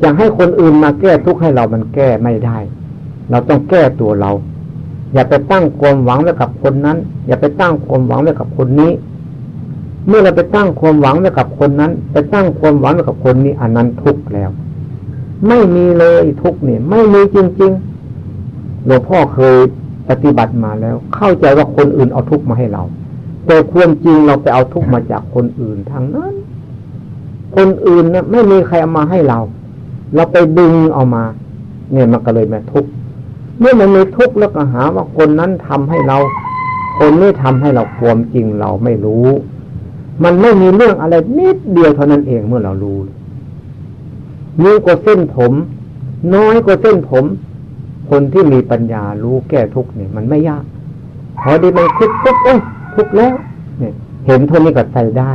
อยากให้คนอื่นมาแก้ทุกข์ให้เรามันแก้ไม่ได้ เราต้องแก้ตัวเรา อย่าไปตั้งความหวังไว้กับคนนั้น อย่าไปตั้งความหวังไว้กับคนนี้ เมื่อเราไปตั้งความหวังไว้กับคนนั้น ไปตั้งความหวังไว้กับคนนี้อันนั้นทุกข์แล้ว ไม่มีเลยทุกข์เนี่ยไม่มีจริงๆหลวงพ่อเคยปฏิบัติมาแล้ว เข้าใจว่าคนอื่นเอาทุกข์มาให้เรา แต่ความจริงเราไปเอาทุกข์มาจากคนอื่นทางนั้น คนอื่นนะไม่มีใครเอามาให้เรา เราไปดึงเอามา เนี่ยมันก็เลยมาทุกข์ เมื่อมันมีทุกข์แล้วก็หาว่าคนนั้นทำให้เรา คนนี้ทำให้เราความจริงเราไม่รู้ มันไม่มีเรื่องอะไรนิดเดียวเท่านั้นเองเมื่อเรารู้ยิ่งกว่าเส้นผม น้อยกว่าเส้นผม คนที่มีปัญญารู้แก้ทุกข์เนี่ยมันไม่ยากพอดีมันคิดปุ๊บเอ้ยทุกข์แล้ว เนี่ย เห็นเท่านี้ก็ใส่ได้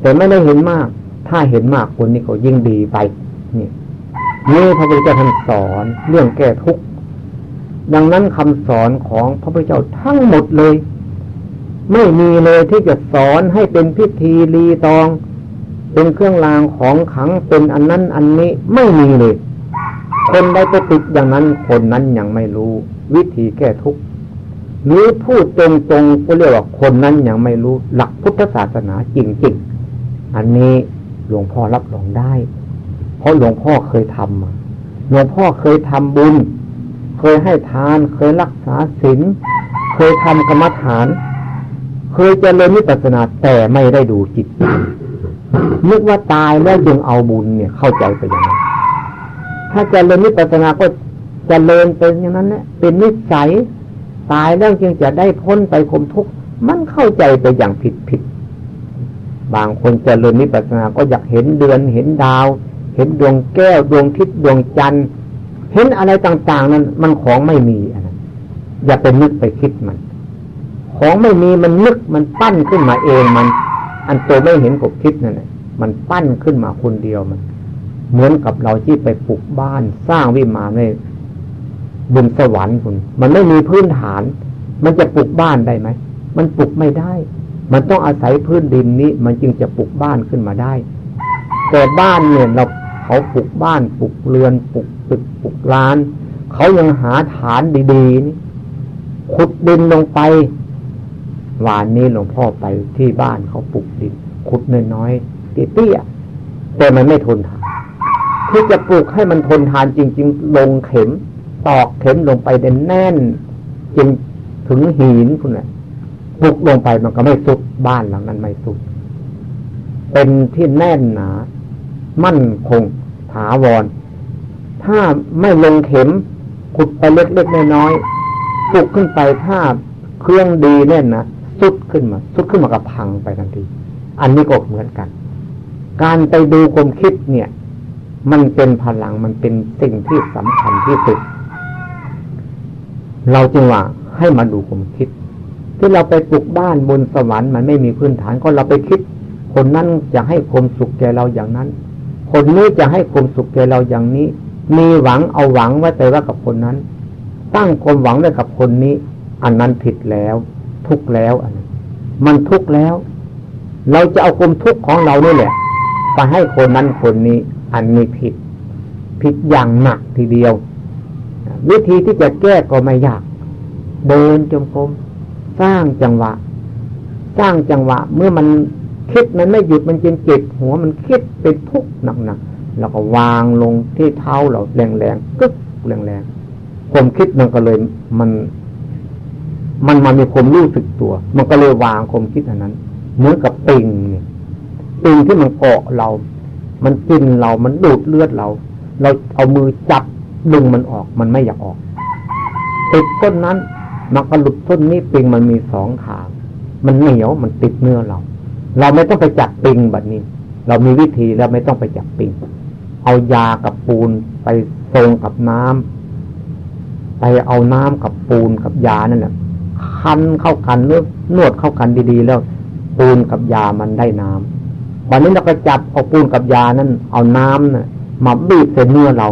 แต่ไม่ได้เห็นมาก ถ้าเห็นมากคนนี้ก็ยิ่งดีไป เนี่ยนี่พระพุทธเจ้าท่านสอนเรื่องแก้ทุกข์ ดังนั้นคำสอนของพระพุทธเจ้าทั้งหมดเลย ไม่มีเลยที่จะสอนให้เป็นพิธีรีตอง เป็นเครื่องรางของขังเป็นอันนั้นอันนี้ไม่มีเลย คนใดไปติดอย่างนั้นคนนั้นยังไม่รู้ วิธีแก้ทุกข์หรือพูดตรงๆก็เรียกว่าคนนั้นยังไม่รู้หลักพุทธศาสนาจริงๆ อันนี้หลวงพ่อรับรองได้ เพราะหลวงพ่อเคยทำมาหลวงพ่อเคยทำบุญ เคยให้ทาน เคยรักษาศีลเคยทำกรรมฐาน เคยเจริญนิพพานาแต่ไม่ได้ดูจิตนึกว่าตายแล้วยังเอาบุญเนี่ยเข้าใจไปอย่างนั้นถ้าเจริญนิพพานาก็จเจริญเป็นอย่างนั้นแหละเป็นนิสัยตายแล้วจึงจะได้พ้นไปคมทุกข์มันเข้าใจไปอย่างผิดผิดบางคนเจริญนิพพานาก็อยากเห็นเดือนเห็นดาว เห็นดวงแก้วดวงทิศดวงจันทร์ เห็นอะไรต่างๆ นั้น มันของไม่มีอะอย่าไปนึกไปคิดมัน ของไม่มีมันนึกมันปั้นขึ้นมาเองมัน อันตัวไม่เห็นกบคิดนั่นแหละมันปั้นขึ้นมาคนเดียวมัน เหมือนกับเราที่ไปปลูกบ้านสร้างวิมานในบนสวรรค์คุณ มันไม่มีพื้นฐาน มันจะปลูกบ้านได้ไหมมันปลูกไม่ได้ มันต้องอาศัยพื้นดินนี้ มันจึงจะปลูกบ้านขึ้นมาได้ แต่บ้านเนี่ยเราเขาปลูกบ้านปลูกเรือนปลูกึกปลูกร้าน เขายังหาฐานดีๆนี่ขุดดินลงไป วานนี้หลวงพ่อไปที่บ้านเขาปลูกดิน ขุดน้อยๆเตี้ยๆแต่มันไม่ทนทานที่จะปลูกให้มันทนทานจริง ๆ ลงเข็ม ตอกเข็มลงไปแน่นจนถึงหินคุณน่ะปลูกลงไปมันก็ไม่สุดบ้านหลังนั้นไม่สุด เป็นที่แน่นหนา มั่นคงถาวร ถ้าไม่ลงเข็มขุดไปเล็กๆน้อยๆปลุกขึ้นไปถ้าเครื่องดีแน่นนะสุดขึ้นมา สุดขึ้นมากับพังไปทันที อันนี้ก็เหมือนกัน การไปดูความคิดเนี่ย มันเป็นพลังมันเป็นสิ่งที่สำคัญที่สุด เราจึงว่าให้มาดูความคิด ที่เราไปปลูกบ้านบนสวรรค์มันไม่มีพื้นฐานก็เราไปคิด คนนั้นจะให้ความสุขแก่เราอย่างนั้น คนนี้จะให้ความสุขแก่เราอย่างนี้ มีหวังเอาหวังไว้แต่ว่ากับคนนั้น ตั้งความหวังไว้กับคนนี้ อันนั้นผิดแล้ว ทุกแล้วอันนั้นมันทุกแล้ว เราจะเอาความทุกข์ของเรานี่แหละไปให้คนนั้นคนนี้ อันนี้ผิด ผิดอย่างหนักทีเดียว วิธีที่จะแก้ก็ไม่ยาก เดินจงกรมสร้างจังหวะ สร้างจังหวะ เมื่อมันคิดมันไม่หยุดมันจนเจ็บหัวมันคิดเป็นทุกข์หนักๆ แล้วก็วางลงที่เท้าเราแรงๆกึกแรงๆความคิดมันก็เลยมัน มันมามีความรู้สึกตัว มันก็เลยวางความคิดอันนั้นเหมือนกับปิงเนี่ยปิงที่มันเกาะเรา มันกินเรามันดูดเลือดเรา เราเอามือจับดึงมันออกมันไม่อยากออกติดต้นนั้นมันก็หลุดต้นนี้ปิงมันมีสองขามันเหนียวมันติดเนื้อเรา เราไม่ต้องไปจับปิงแบบนี้ เรามีวิธีเราไม่ต้องไปจับปิง เอายากับปูนไปทรงกับน้ำไปเอาน้ำกับปูนกับยานั่นแหละคันเข้ากันเนื้อนวดเข้ากันดีๆแล้ว ปูนกับยามันได้น้ำวันนี้เราก็จับเอาปูนกับยานั้นเอาน้ำน่ะมาบีบใส่เนื้อเรา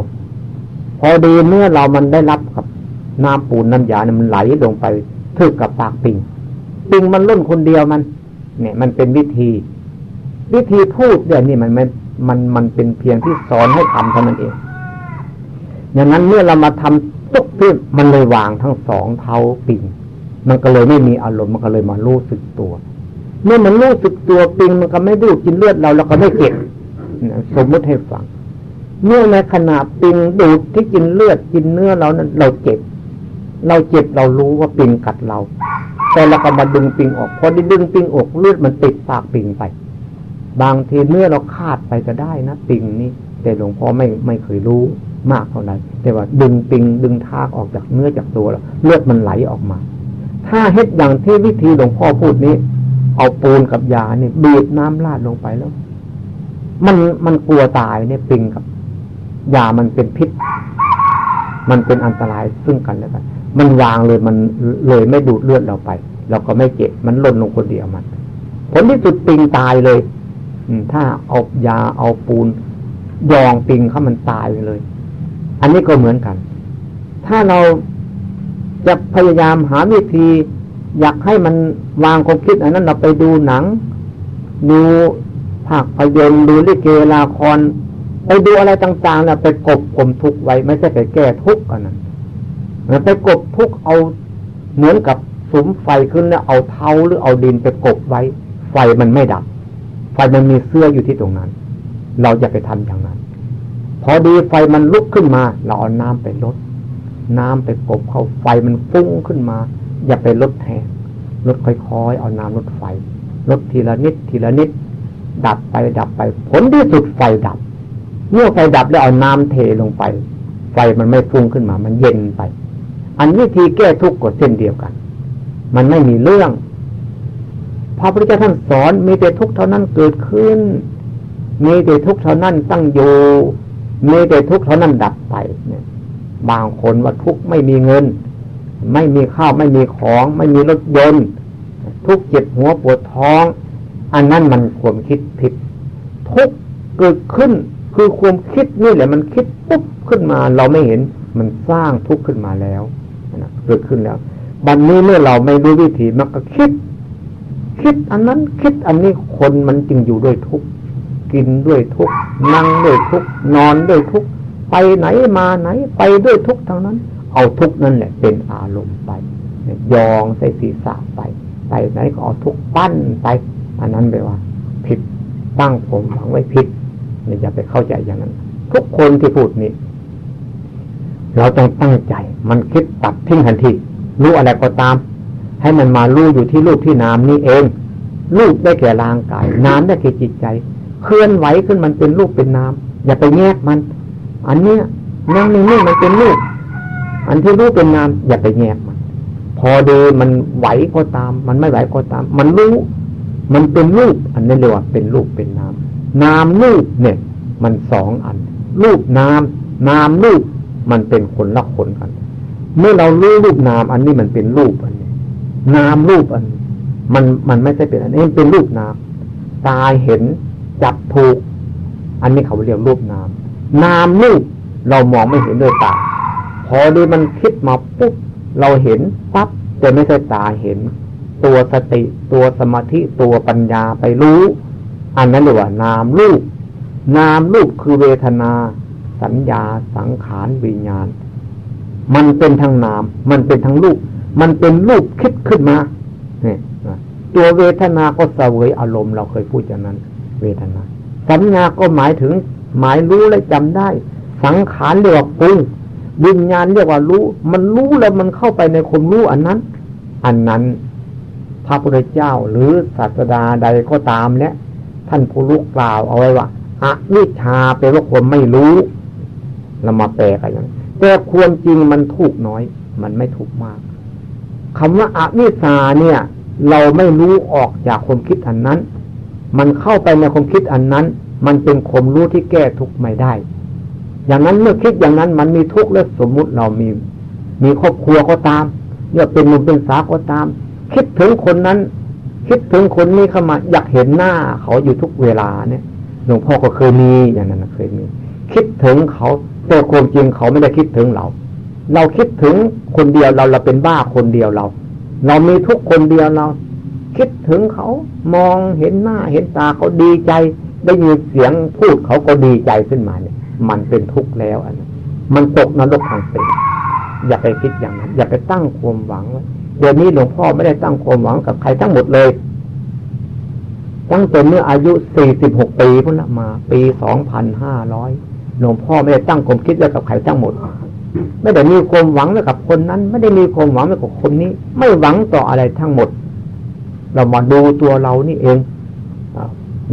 พอดีเนื้อเรามันได้รับกับน้ำปูนน้ำยาเนี่ยมันไหลลงไปทึกกับปากปิงปิงมันล้นคนเดียวมัน เนี่ย มันเป็นวิธี วิธีพูดเดี๋ยวนี้มันไม่ มันมันเป็นเพียงที่สอนให้ทำเท่านั้นเองอย่างนั้นเมื่อเรามาทำตุ๊กขึ้นมันเลยวางทั้งสองเท้าปิ่งมันก็เลยไม่มีอารมณ์มันก็เลยมารู้สึกตัว เมื่อมันรู้สึกตัวปิงมันก็ไม่ดูดกินเลือดเราเราก็ไม่เก็บสมมติให้ฟัง เมื่อในขณะปิงดูดที่กินเลือดกินเนื้อเรานั้น เราเจ็บ เราเจ็บเรารู้ว่าปิงกัดเรา แต่เราก็มาดึงปิงออกพอได้ดึงปิงออกเลือดมันติดปากปิงไป บางทีเนื้อเราขาดไปก็ได้นะปิงนี่แต่หลวงพ่อไม่ไม่เคยรู้มากเท่าไหร่แต่ว่าดึงปิงดึงทากออกจากเนื้อจากตัวเราเลือดมันไหลออกมา ถ้าเฮ็ดอย่างที่วิธีหลวงพ่อพูดนี้ เอาปูนกับยาเนี่ยบีบน้ำลาดลงไปแล้ว มันมันกลัวตายเนี่ยปิงกับ ยามันเป็นพิษ มันเป็นอันตรายซึ่งกันและกันมันวางเลยมันเลยไม่ดูดเลือดเราไปเราก็ไม่เจ็บมันล่นลงคนเดียวมันผลที่สุดปิงตายเลย ถ้าเอายาเอาปูน ยองปิงเขามันตายไปเลย อันนี้ก็เหมือนกัน ถ้าเราจะพยายามหาวิธี อยากให้มันวางความคิดอันนั้นเราไปดูหนัง ดูภาคพยนตร์ดูลิเกละคร ไปดูอะไรต่างๆแล้วไปกบข่มทุกไว้ ไม่ใช่ไปแก้ทุกข์อันนั้นไปกบทุกเอาเหมือนกับสุมไฟขึ้นแล้วเอาเท้าหรือเอาดินไปกบไว้ ไฟมันไม่ดับ ฟมันมีเสื้ออยู่ที่ตรงนั้น เราจะไปทำอย่างนั้น พอดีไฟมันลุกขึ้นมา เราเอาน้ำไปลด น้ำไปกบเขาไฟมันฟุ้งขึ้นมา อย่าไปลดแทงลดค่อยๆ เอาน้ำลดไฟ ลดทีละนิดทีละนิด ดับไปดับไป ผลที่สุดไฟดับ เมื่อไฟดับแล้วเอาน้ำเทลงไป ไฟมันไม่ฟุ้งขึ้นมา มันเย็นไป อันวิธีแก้ทุกข์ก็เส้นเดียวกัน มันไม่มีเรื่อง พระพุทธเจ้าท่านสอนมีแต่ทุกข์เท่านั้นเกิดขึ้น มีแต่ทุกข์เท่านั้นตั้งอยู่มีแต่ทุกข์เท่านั้นดับไปเนี่ยบางคนว่าทุกข์ไม่มีเงิน ไม่มีข้าวไม่มีของ ไม่มีรถยนต์ทุกข์เจ็บหัวปวดท้อง อันนั้นมันความคิดผิด ทุกข์เกิดขึ้นคือความคิดนี่แหละมันคิดปุ๊บขึ้นมา เราไม่เห็นมันสร้างทุกข์ขึ้นมาแล้วนะเกิดขึ้นแล้ว บัดนนี้เมื่อเราไม่รู้วิธีมันก็คิด คิดอันนั้นคิดอันนี้คนมันจึงอยู่ด้วยทุกกินด้วยทุกนั่งด้วยทุกนอนด้วยทุกไปไหนมาไหน ไปด้วยทุกทางนั้น เอาทุกนั่นแหละเป็นอารมณ์ไปยองใส่ศีรษะไปไปไหนก็เอาทุกปั้นไป อันนั้นแปลว่า ผิดตั้งผมหวังไว้ผิดอย่าไปเข้าใจอย่างนั้น ทุกคนที่พูดนี้เราต้องตั้งใจ มันคิดตัดทิ้งทันทีรู้อะไรก็ตาม ให้มันมาลู่อยู่ที่รูปที่น้ำนี่เองรูปได้แก่ร่างกายน้ำได้แก่จิตใจ เคลื่อนไหวขึ้นมันเป็นรูปเป็นน้ำอย่าไปแยกมัน อันเนี้ยนั่งนี่มันเป็นรูปอันที่รูปเป็นน้ำอย่าไปแยกมัน พอเดีมันไหวก็ตาม มันไม่ไหวก็ตาม มันรู้มันเป็นรูปอันนี้เรียกว่าเป็นรูปเป็นน้ำน้ำรูปเนี่ย มันสองอัน รูปน้ำน้ำรูปมันเป็นคนละคนกัน เมื่อเรารู้รูปน้ำอันนี้มันเป็นรูปอัน นามรูปอัน มันมันไม่ใช่เป็นอันนี้เป็นรูปนามตาเห็นจับถูก อันนี้เขาเรียกรูปนาม นามรูปเรามองไม่เห็นด้วยตา พอดีมันคิดมาปุ๊บเราเห็นปั๊บแต่ไม่ใช่ตาเห็น ตัวสติตัวสมาธิตัวปัญญาไปรู้ อันนั้นเรียกว่านามรูปนามรูปคือเวทนา สัญญาสังขารวิญญาณ มันเป็นทั้งนาม มันเป็นทั้งรูป มันเป็นรูปคิด ขึ้นมาเนี่ยตัวเวทนาก็เสวยอารมณ์เราเคยพูดอย่างนั้น เวทนา สัญญาก็หมายถึง หมายรู้และจำได้ สังขารเรียกว่าปรุงวิญญาณเรียกว่ารู้ มันรู้แล้วมันเข้าไปในความรู้อันนั้น อันนั้น พระพุทธเจ้าหรือศาสดาใดก็ตามเนี่ย ท่านผู้รู้กล่าวเอาไว้ว่าอวิชาเป็นว่าความไม่รู้เรามาแปลกันอย่างแต่ควรจริงมันถูกน้อย มันไม่ถูกมาก คำว่าอวิชาเนี่ย เราไม่รู้ออกจากความคิดอันนั้น มันเข้าไปในความคิดอันนั้น มันเป็นความรู้ที่แก้ทุกข์ไม่ได้ อย่างนั้นเมื่อคิดอย่างนั้นมันมีทุกข์แล้วสมมุติเรามี มีครอบครัวก็ตามเนี่ยเป็นมุมเป็นสาก็ตาม คิดถึงคนนั้น คิดถึงคนนี้เข้ามาอยากเห็นหน้าเขาอยู่ทุกเวลาเนี่ยหลวงพ่อก็เคยมีอย่างนั้นเคยมี คิดถึงเขาแต่ความจริงเขาไม่ได้คิดถึงเรา เราคิดถึงคนเดียวเราเราเป็นบ้าคนเดียวเรา เรามีทุกคนเดียวเรา คิดถึงเขามองเห็นหน้าเห็นตาเขาดีใจ ได้ยินเสียงพูดเขาก็ดีใจขึ้นมาเนี่ย มันเป็นทุกข์แล้วอันนั้นมันตกนรกทางเป็นอย่าไปคิดอย่างนั้น อย่าไปตั้งความหวังเดี๋ยวนี้หลวงพ่อไม่ได้ตั้งความหวังกับใครทั้งหมดเลยตั้งแต่เมื่ออายุสี่สิบหกปีพุ่นละมา ปีสองพันห้าร้อยหลวงพ่อไม่ได้ตั้งความคิดไว้กับใครทั้งหมด ไม่ได้มีความหวังไว้กับคนนั้น ไม่ได้มีความหวังไว้กับคนนี้ ไม่หวังต่ออะไรทั้งหมด เรามาดูตัวเรานี่เอง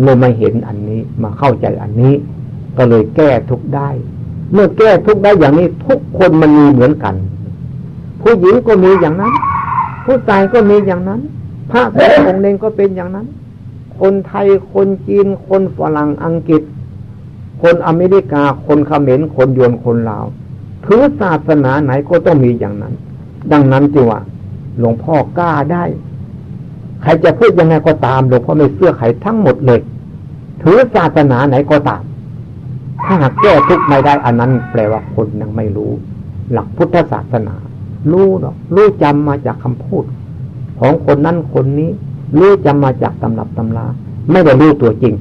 เราไม่เห็นอันนี้มาเข้าใจอันนี้ ก็เลยแก้ทุกได้ เมื่อแก้ทุกได้อย่างนี้ ทุกคนมันมีเหมือนกัน ผู้หญิงก็มีอย่างนั้น ผู้ชายก็มีอย่างนั้น พระสงฆ์องค์เองก็เป็นอย่างนั้น คนไทยคนจีน คนฝรั่งอังกฤษ คนอเมริกาคนเขมรคนยวนคนลาว ถือศาสนาไหนก็ต้องมีอย่างนั้น ดังนั้นจึงว่า หลวงพ่อกล้าได้ ใครจะพูดยังไงก็ตามหลวงพ่อไม่เสื้อไขทั้งหมดเลย ถือศาสนาไหนก็ตาม ถ้าหากแก้ทุกข์ไม่ได้อันนั้น แปลว่าคนยังไม่รู้ หลักพุทธศาสนา รู้หรอรู้จำมาจากคำพูด ของคนนั้นคนนี้ รู้จำมาจากตำรับตำราไม่ได้รู้ตัวจริง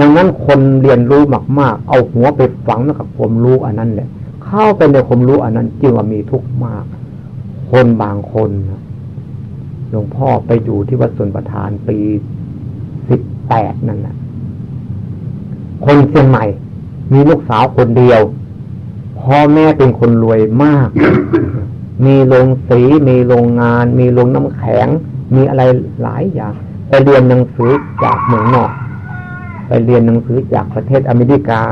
ดังนั้นคนเรียนรู้มาก ๆ เอาหัวไปฝังกับความรู้อันนั้นแหละ เข้าไปในความรู้อันนั้นจึงว่ามีทุกข์มาก คนบางคนหลวงพ่อไปอยู่ที่วัดสุนประธานปีสิบแปดนั่นแหละคนเชียงใหม่ มีลูกสาวคนเดียวพ่อแม่เป็นคนรวยมาก มีโรงสี มีโรงงาน มีโรงน้ำแข็ง มีอะไรหลายอย่าง ไปเรียนหนังสือจากเมืองนอก ไปเรียนหนังสือจากประเทศอเมริกา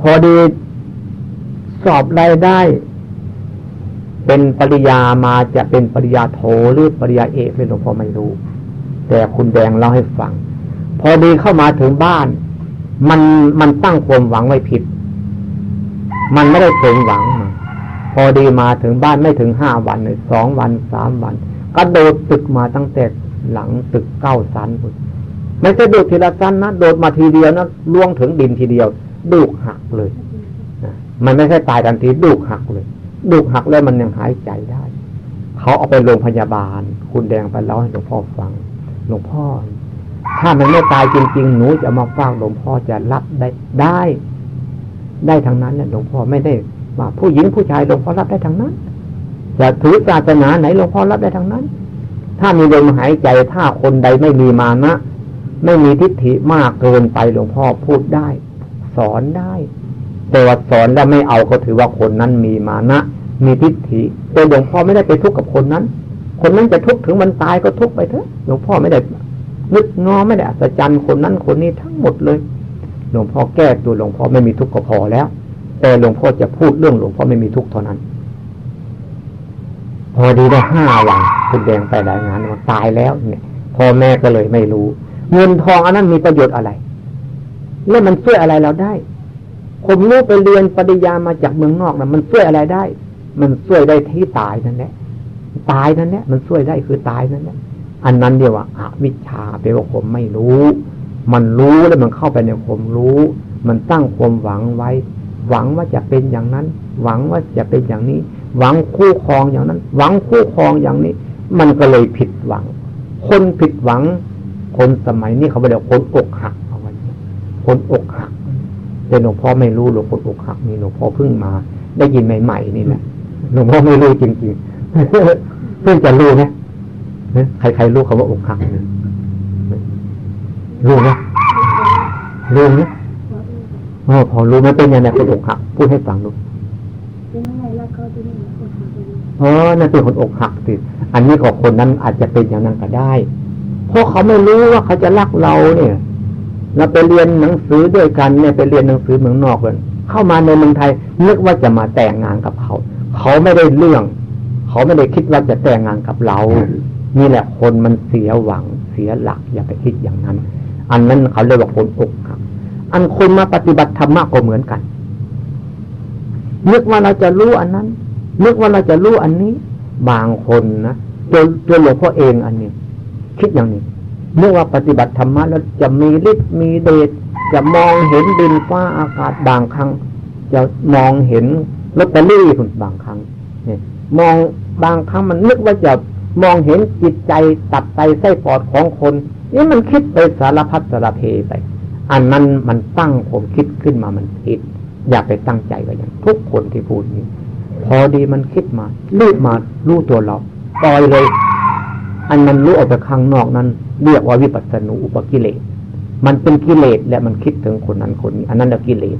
พอดี สอบรายได้ เป็นปริญามาจะเป็นปริญาโทหรือปริญญาเอกเป็นหลวงพ่อไม่รู้ แต่คุณแดงเล่าให้ฟัง พอดีเข้ามาถึงบ้าน มันมันตั้งความหวังไว้ผิด มันไม่ได้สมหวังมาพอดีมาถึงบ้านไม่ถึงห้าวันเลยสองวันสามวันกระโดดตึกมาตั้งแต่หลังตึกเก้าชั้นไม่ใช่โดดทีละชั้นนะโดดมาทีเดียวนะล่วงถึงดินทีเดียวดูกหักเลย มันไม่ใช่ตายทันทีดูกหักเลยดูกหักแล้วมันยังหายใจได้ เขาเอาไปโรงพยาบาล คุณแดงไปเล่าให้หลวงพ่อฟัง หลวงพ่อ ถ้ามันไม่ตายจริงๆ หนูจะมาฟังหลวงพ่อจะรับได้ได้ ได้ทั้งนั้นเนี่ยหลวงพ่อไม่ได้ว่าผู้หญิงผู้ชายหลวงพ่อรับได้ทั้งนั้น จะถือศาสนาไหนหลวงพ่อรับได้ทั้งนั้น ถ้ามีลมหายใจถ้าคนใดไม่มีมานะ ไม่มีทิฏฐิมากเกินไปหลวงพ่อพูดได้ สอนได้ แต่ว่าสอนแล้วไม่เอาก็ถือว่าคนนั้นมีมานะ มีทิฏฐิแต่หลวงพ่อไม่ได้ไปทุกข์กับคนนั้น คนนั้นจะทุกข์ถึงมันตายก็ทุกข์ไปเถอะหลวงพ่อไม่ได้นึกงอไม่ได้อัศจรรย์คนนั้นคนนี้ทั้งหมดเลย หลวงพ่อแก้ตัวหลวงพ่อไม่มีทุกข์ก็พอแล้ว แต่หลวงพ่อจะพูดเรื่องหลวงพ่อไม่มีทุกข์เท่านั้น พอดีได้ห้าวันคุณแดงไปรายงานว่าตายแล้วเนี่ยพ่อแม่ก็เลยไม่รู้ เงินทองอันนั้นมีประโยชน์อะไร แล้วมันช่วยอะไรเราได้ ผมรู้ไปเรียนปริญญามาจากเมืองนอกนะมันช่วยอะไรได้ มันช่วยได้ที่ตายนั่นแหละตายนั่นแหละมันช่วยได้คือตายนั่นแหละอันนั้นเดียวว่าอวิชชาแปลว่าผมไม่รู้ มันรู้แล้วมันเข้าไปในผมรู้ มันตั้งความหวังไว้ หวังว่าจะเป็นอย่างนั้น หวังว่าจะเป็นอย่างนี้ หวังคู่ครองอย่างนั้น หวังคู่ครองอย่างนี้ มันก็เลยผิดหวัง คนผิดหวัง คนสมัยนี้เขาบอกคนอกหักเอาไว้คนอกหัก แต่หลวงพ่อไม่รู้หลวงคนอกหักนี่หลวงพ่อเพิ่งมา ได้ยินใหม่ๆนี่แหละหลวงพ่อไม่รู้จริงๆเพิ่งจะรู้นะใครๆรู้คำว่าอกหักนะรู้ไหมรู้ไหมพอรู้ไหมเป็นยังไงคนอกหักพูดให้ฟังดูเออนั่นเป็นคนอกหักสิอันนี้ก็คนนั้นอาจจะเป็นอย่างนั้นก็ได้ เพราะเขาไม่รู้ว่าเขาจะรักเราเนี่ย เราไปเรียนหนังสือด้วยกันเนี่ยไปเรียนหนังสือเมืองนอกเลยเข้ามาในเมืองไทยนึกว่าจะมาแต่งงานกับเขา เขาไม่ได้เรื่อง เขาไม่ได้คิดว่าจะแต่งงานกับเรา นี่แหละคนมันเสียหวังเสียหลัก อย่าไปคิดอย่างนั้น อันนั้นเขาเรียกว่าคนอกหักอันคนมาปฏิบัติธรรมะก็เหมือนกันนึกว่าเราจะรู้อันนั้นนึกว่าเราจะรู้อันนี้ บางคนนะจนจนหลวงพ่อเองอันนี้ คิดอย่างนี้ เมื่อว่าปฏิบัติธรรมะแล้วจะมีฤทธิ์มีเดชจะมองเห็นดินฟ้าอากาศบางครั้ง จะมองเห็นลอตเตอรี่คุณบางครั้งเนี่ยมองบางครั้งมันนึกว่าจะมองเห็นจิตใจตับไตไส้ปอดของคนนี่มันคิดไปสารพัดสารเพไป อันนั้นมันตั้งผมคิดขึ้นมามันผิด อย่าไปตั้งใจก็อย่างทุกคนที่พูดนี้ พอดีมันคิดมารีบมารู้ตัวเราปล่อยเลย อันมันรู้ออกไปข้างนอกนั้น เรียกว่าวิปัสสนูอุปกิเลส มันเป็นกิเลสและมันคิดถึงคนนั้นคนนี้ อันนั้นเรียกกิเลส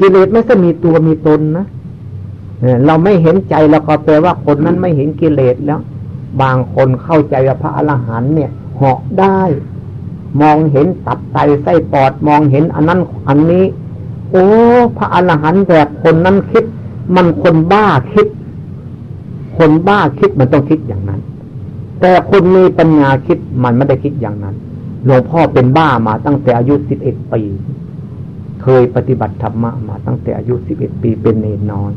กิเลสไม่ใช่มีตัวมีตนนะเราไม่เห็นใจแล้วก็แปลว่าคนนั้นไม่เห็นกิเลสแล้ว บางคนเข้าใจว่าพระอรหันต์เนี่ยเหาะได้ มองเห็นตับไตไส้ปอดมองเห็นอันนั้นอันนี้ โอ้พระอรหันต์แบบคนนั้นคิด มันคนบ้าคิด คนบ้าคิดมันต้องคิดอย่างนั้น แต่คนมีปัญญาคิดมันไม่ได้คิดอย่างนั้น หลวงพ่อเป็นบ้ามาตั้งแต่อายุสิบเอ็ดปี เคยปฏิบัติธรรมะมาตั้งแต่อายุสิบเอ็ดปีเป็นเนรนอน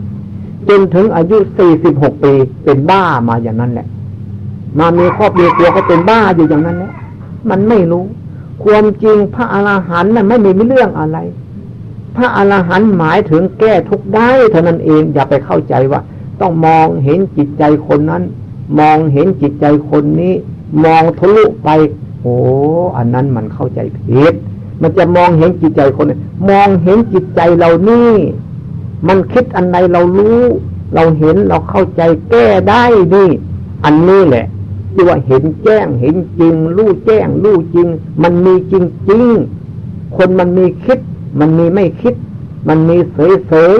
จนถึงอายุสี่สิบหกปีเป็นบ้ามาอย่างนั้นแหละ มามีครอบมีครัวก็เป็นบ้าอยู่อย่างนั้นแหละ มันไม่รู้ ความจริงพระอรหันต์นั้นไม่มีเรื่องอะไร พระอรหันต์หมายถึงแก้ทุกได้เท่านั้นเองอย่าไปเข้าใจว่า ต้องมองเห็นจิตใจคนนั้น มองเห็นจิตใจคนนี้ มองทะลุไป โอ้อันนั้นมันเข้าใจผิดมันจะมองเห็นจิตใจคนมองเห็นจิตใจเรานี่ มันคิดอันใดเรารู้ เราเห็นเราเข้าใจแก้ได้ดีอันนี้แหละที่ว่าเห็นแจ้งเห็นจริง รู้แจ้ง รู้จริง มันมีจริงจริงคนมันมีคิด มันมีไม่คิด มันมีเสยเสย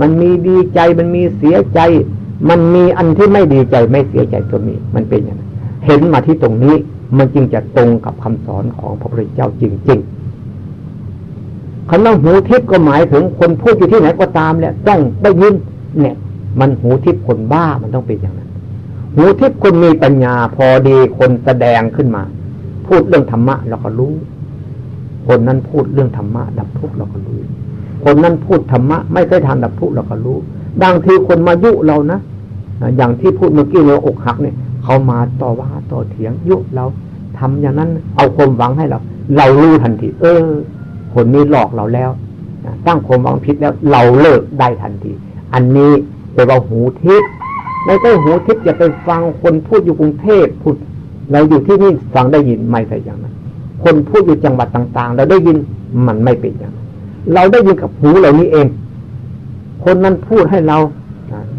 มันมีดีใจมันมีเสียใจ มันมีอันที่ไม่ดีใจไม่เสียใจก็มีมันเป็นอย่างนั้นเห็นมาที่ตรงนี้มันจึงจะตรงกับคำสอนของพระพุทธเจ้าจริงๆคำว่าหูทิพย์ก็หมายถึงคนพูดอยู่ที่ไหนก็ตามแหละต้องได้ยินเนี่ย มันหูทิพย์คนบ้ามันต้องเป็นอย่างนั้น หูทิพย์คนมีปัญญาพอดีคนแสดงขึ้นมา พูดเรื่องธรรมะเราก็รู้ คนนั้นพูดเรื่องธรรมะดับทุกข์เราก็รู้ คนนั้นพูดธรรมะไม่ใช่ทางดับทุกข์เราก็รู้บางทีคนมายุเรานะ อย่างที่พูดเมื่อกี้เราอกหักเนี่ยเขามาต่อว่าต่อเถียงยุเราทำอย่างนั้นเอาความหวังให้เรา เรารู้ทันที เออ คนนี้หลอกเราแล้วตั้งความหวังผิดแล้ว เราเลิกได้ทันที อันนี้เป็นว่าหูทิพย์ไม่ใช่หูทิพย์จะไปฟังคนพูดอยู่กรุงเทพพูดเราอยู่ที่นี่ฟังได้ยินไม่ใช่อย่างนั้น คนพูดอยู่จังหวัดต่าง ๆ เราได้ยินมันไม่เป็นอย่างนั้นเราได้ยินกับหูเหล่านี้เอง คนนั้นพูดให้เรา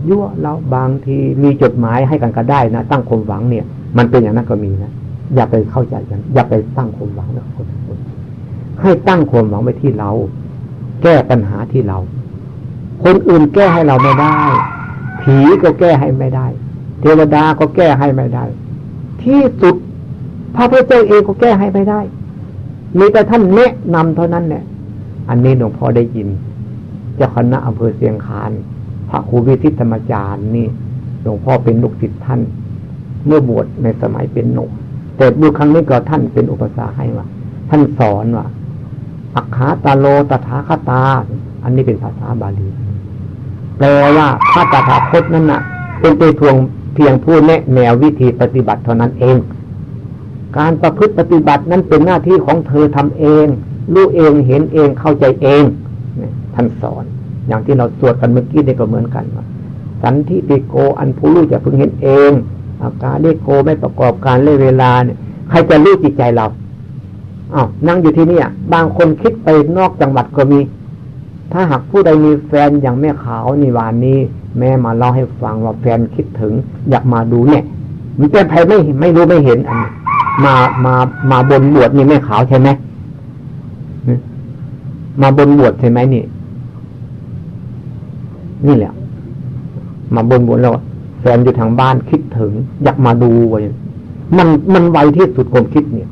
ยั่วเราบางทีมีจดหมายให้กันก็ได้นะ ตั้งความหวังเนี่ย มันเป็นอย่างนั้นก็มีนะอย่าไปเข้าใจกันอย่าไปตั้งความหวังนะคนให้ตั้งความหวังไว้ที่เรา แก้ปัญหาที่เรา คนอื่นแก้ให้เราไม่ได้ ผีก็แก้ให้ไม่ได้ เทวดาก็แก้ให้ไม่ได้ ที่สุดพระพุทธเจ้าเองก็แก้ให้ไม่ได้ มีแต่ท่านแนะนำเท่านั้นเนี่ยอันนี้หลวงพ่อได้ยินเจ้าคณะอำเภอเสียงคาน พระครูวิทิธรรมจารย์นี่หลวงพ่อเป็นลูกศิษย์ท่าน เมื่อบวชในสมัยเป็นหนุ่มแต่บุครั้งนี้ก็ท่านเป็นอุปสาให้ว่าท่านสอนว่าอักขาตาโลตถาคตา อันนี้เป็นภาษาบาลี แปลว่าพระตถาคตนั้นน่ะ เป็นตัวทวงเพียงผู้แนะแนววิธีปฏิบัติเท่านั้นเอง การประพฤติปฏิบัตินั้นเป็นหน้าที่ของเธอทำเอง รู้เองเห็นเองเข้าใจเองท่านสอน อย่างที่เราสวดกันเมื่อกี้ได้ก็เหมือนกันว่าสันทิติโกอันผู้รู้จะพึงเห็นเองอาการเลโกไม่ประกอบการเล่เวลาเนี่ยใครจะรู้จิตใจเราอ้าวนั่งอยู่ที่นี่บางคนคิดไปนอกจังหวัดก็มี ถ้าหากผู้ใดมีแฟนอย่างแม่ขาวนิวานนี้ แม่มาเล่าให้ฟังว่าแฟนคิดถึง อยากมาดูเนี่ยมันเป็นใครไม่ไม่รู้ไม่เห็นอันมามามาบนบวชนี่แม่ขาวใช่ไหมมาบนบวชใช่ไหมนี่ นี่แหละ มาบนบวชแล้วแฟนอยู่ทางบ้านคิดถึง อยากมาดูไว้มันมันไวที่สุดความคิดเนี่ย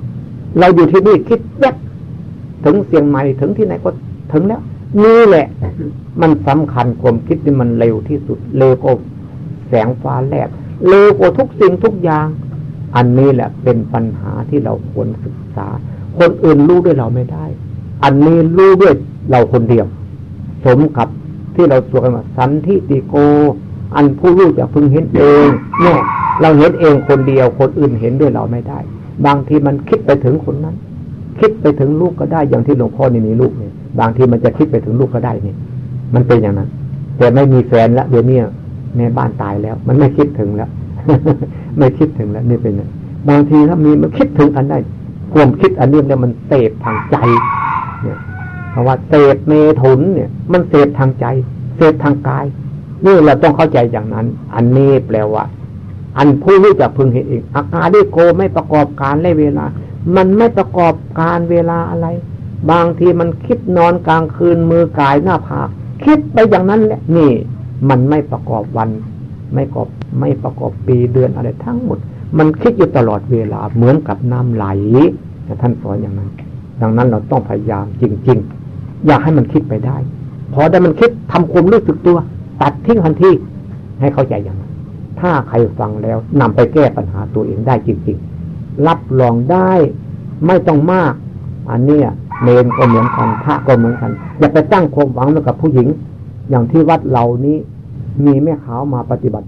เราอยู่ที่นี่คิดแยบถึงเสียงใหม่ถึงที่ไหนก็ถึงแล้วนี่แหละ มันสำคัญความคิดนี่มันเร็วที่สุด เร็วกว่าแสงฟ้าแลบเร็วกว่าทุกสิ่งทุกอย่าง อันนี้แหละเป็นปัญหาที่เราควรศึกษา คนอื่นรู้ด้วยเราไม่ได้ อันนี้รู้ด้วยเราคนเดียว สมกับ ที่เราสวดกันว่าสันทิติโก อันผู้รู้จะพึงเห็นเองเนี่ยเราเห็นเองคนเดียวคนอื่นเห็นด้วยเราไม่ได้ บางทีมันคิดไปถึงคนนั้น คิดไปถึงลูกก็ได้อย่างที่หลวงพ่อนี่มีลูกเนี่ยบางทีมันจะคิดไปถึงลูกก็ได้เนี่ยมันเป็นอย่างนั้น แต่ไม่มีแฟนแล้วเดี๋ยวนี้แม่บ้านตายแล้ว มันไม่คิดถึงแล้ว ไม่คิดถึงแล้วนี่เป็นบางทีถ้ามีมันคิดถึงอันใดความคิดอันนี้เนี่ยมันเสพทางใจเนี่ย เพราะว่าเสพเมถุนเนี่ย มันเสพทางใจ เสพทางกาย นี่เราต้องเข้าใจอย่างนั้น อันนี้แปลว่า อันผู้รู้จะพึงเห็นเองอาการดิโกไม่ประกอบการและเวลา มันไม่ประกอบการเวลาอะไร บางทีมันคิดนอนกลางคืนมือกายหน้าผากคิดไปอย่างนั้นแหละนี่ มันไม่ประกอบวัน ไม่ประกอบไม่ประกอบปีเดือนอะไรทั้งหมด มันคิดอยู่ตลอดเวลาเหมือนกับน้ำไหลท่านสอนอย่างนั้น ดังนั้นเราต้องพยายามจริง ๆ อยากให้มันคิดไปได้ พอได้มันคิดทำความรู้สึกตัว ตัดทิ้งทันทีให้เข้าใจอย่างนั้นถ้าใครฟังแล้วนำไปแก้ปัญหาตัวเองได้จริงๆ รับรองได้ไม่ต้องมาก อันเนี้ยเนนก็เหมือนกันพระก็เหมือนกัน อย่าไปตั้งความหวังกับผู้หญิง อย่างที่วัดเหล่านี้มีแม่ขาวมาปฏิบัติ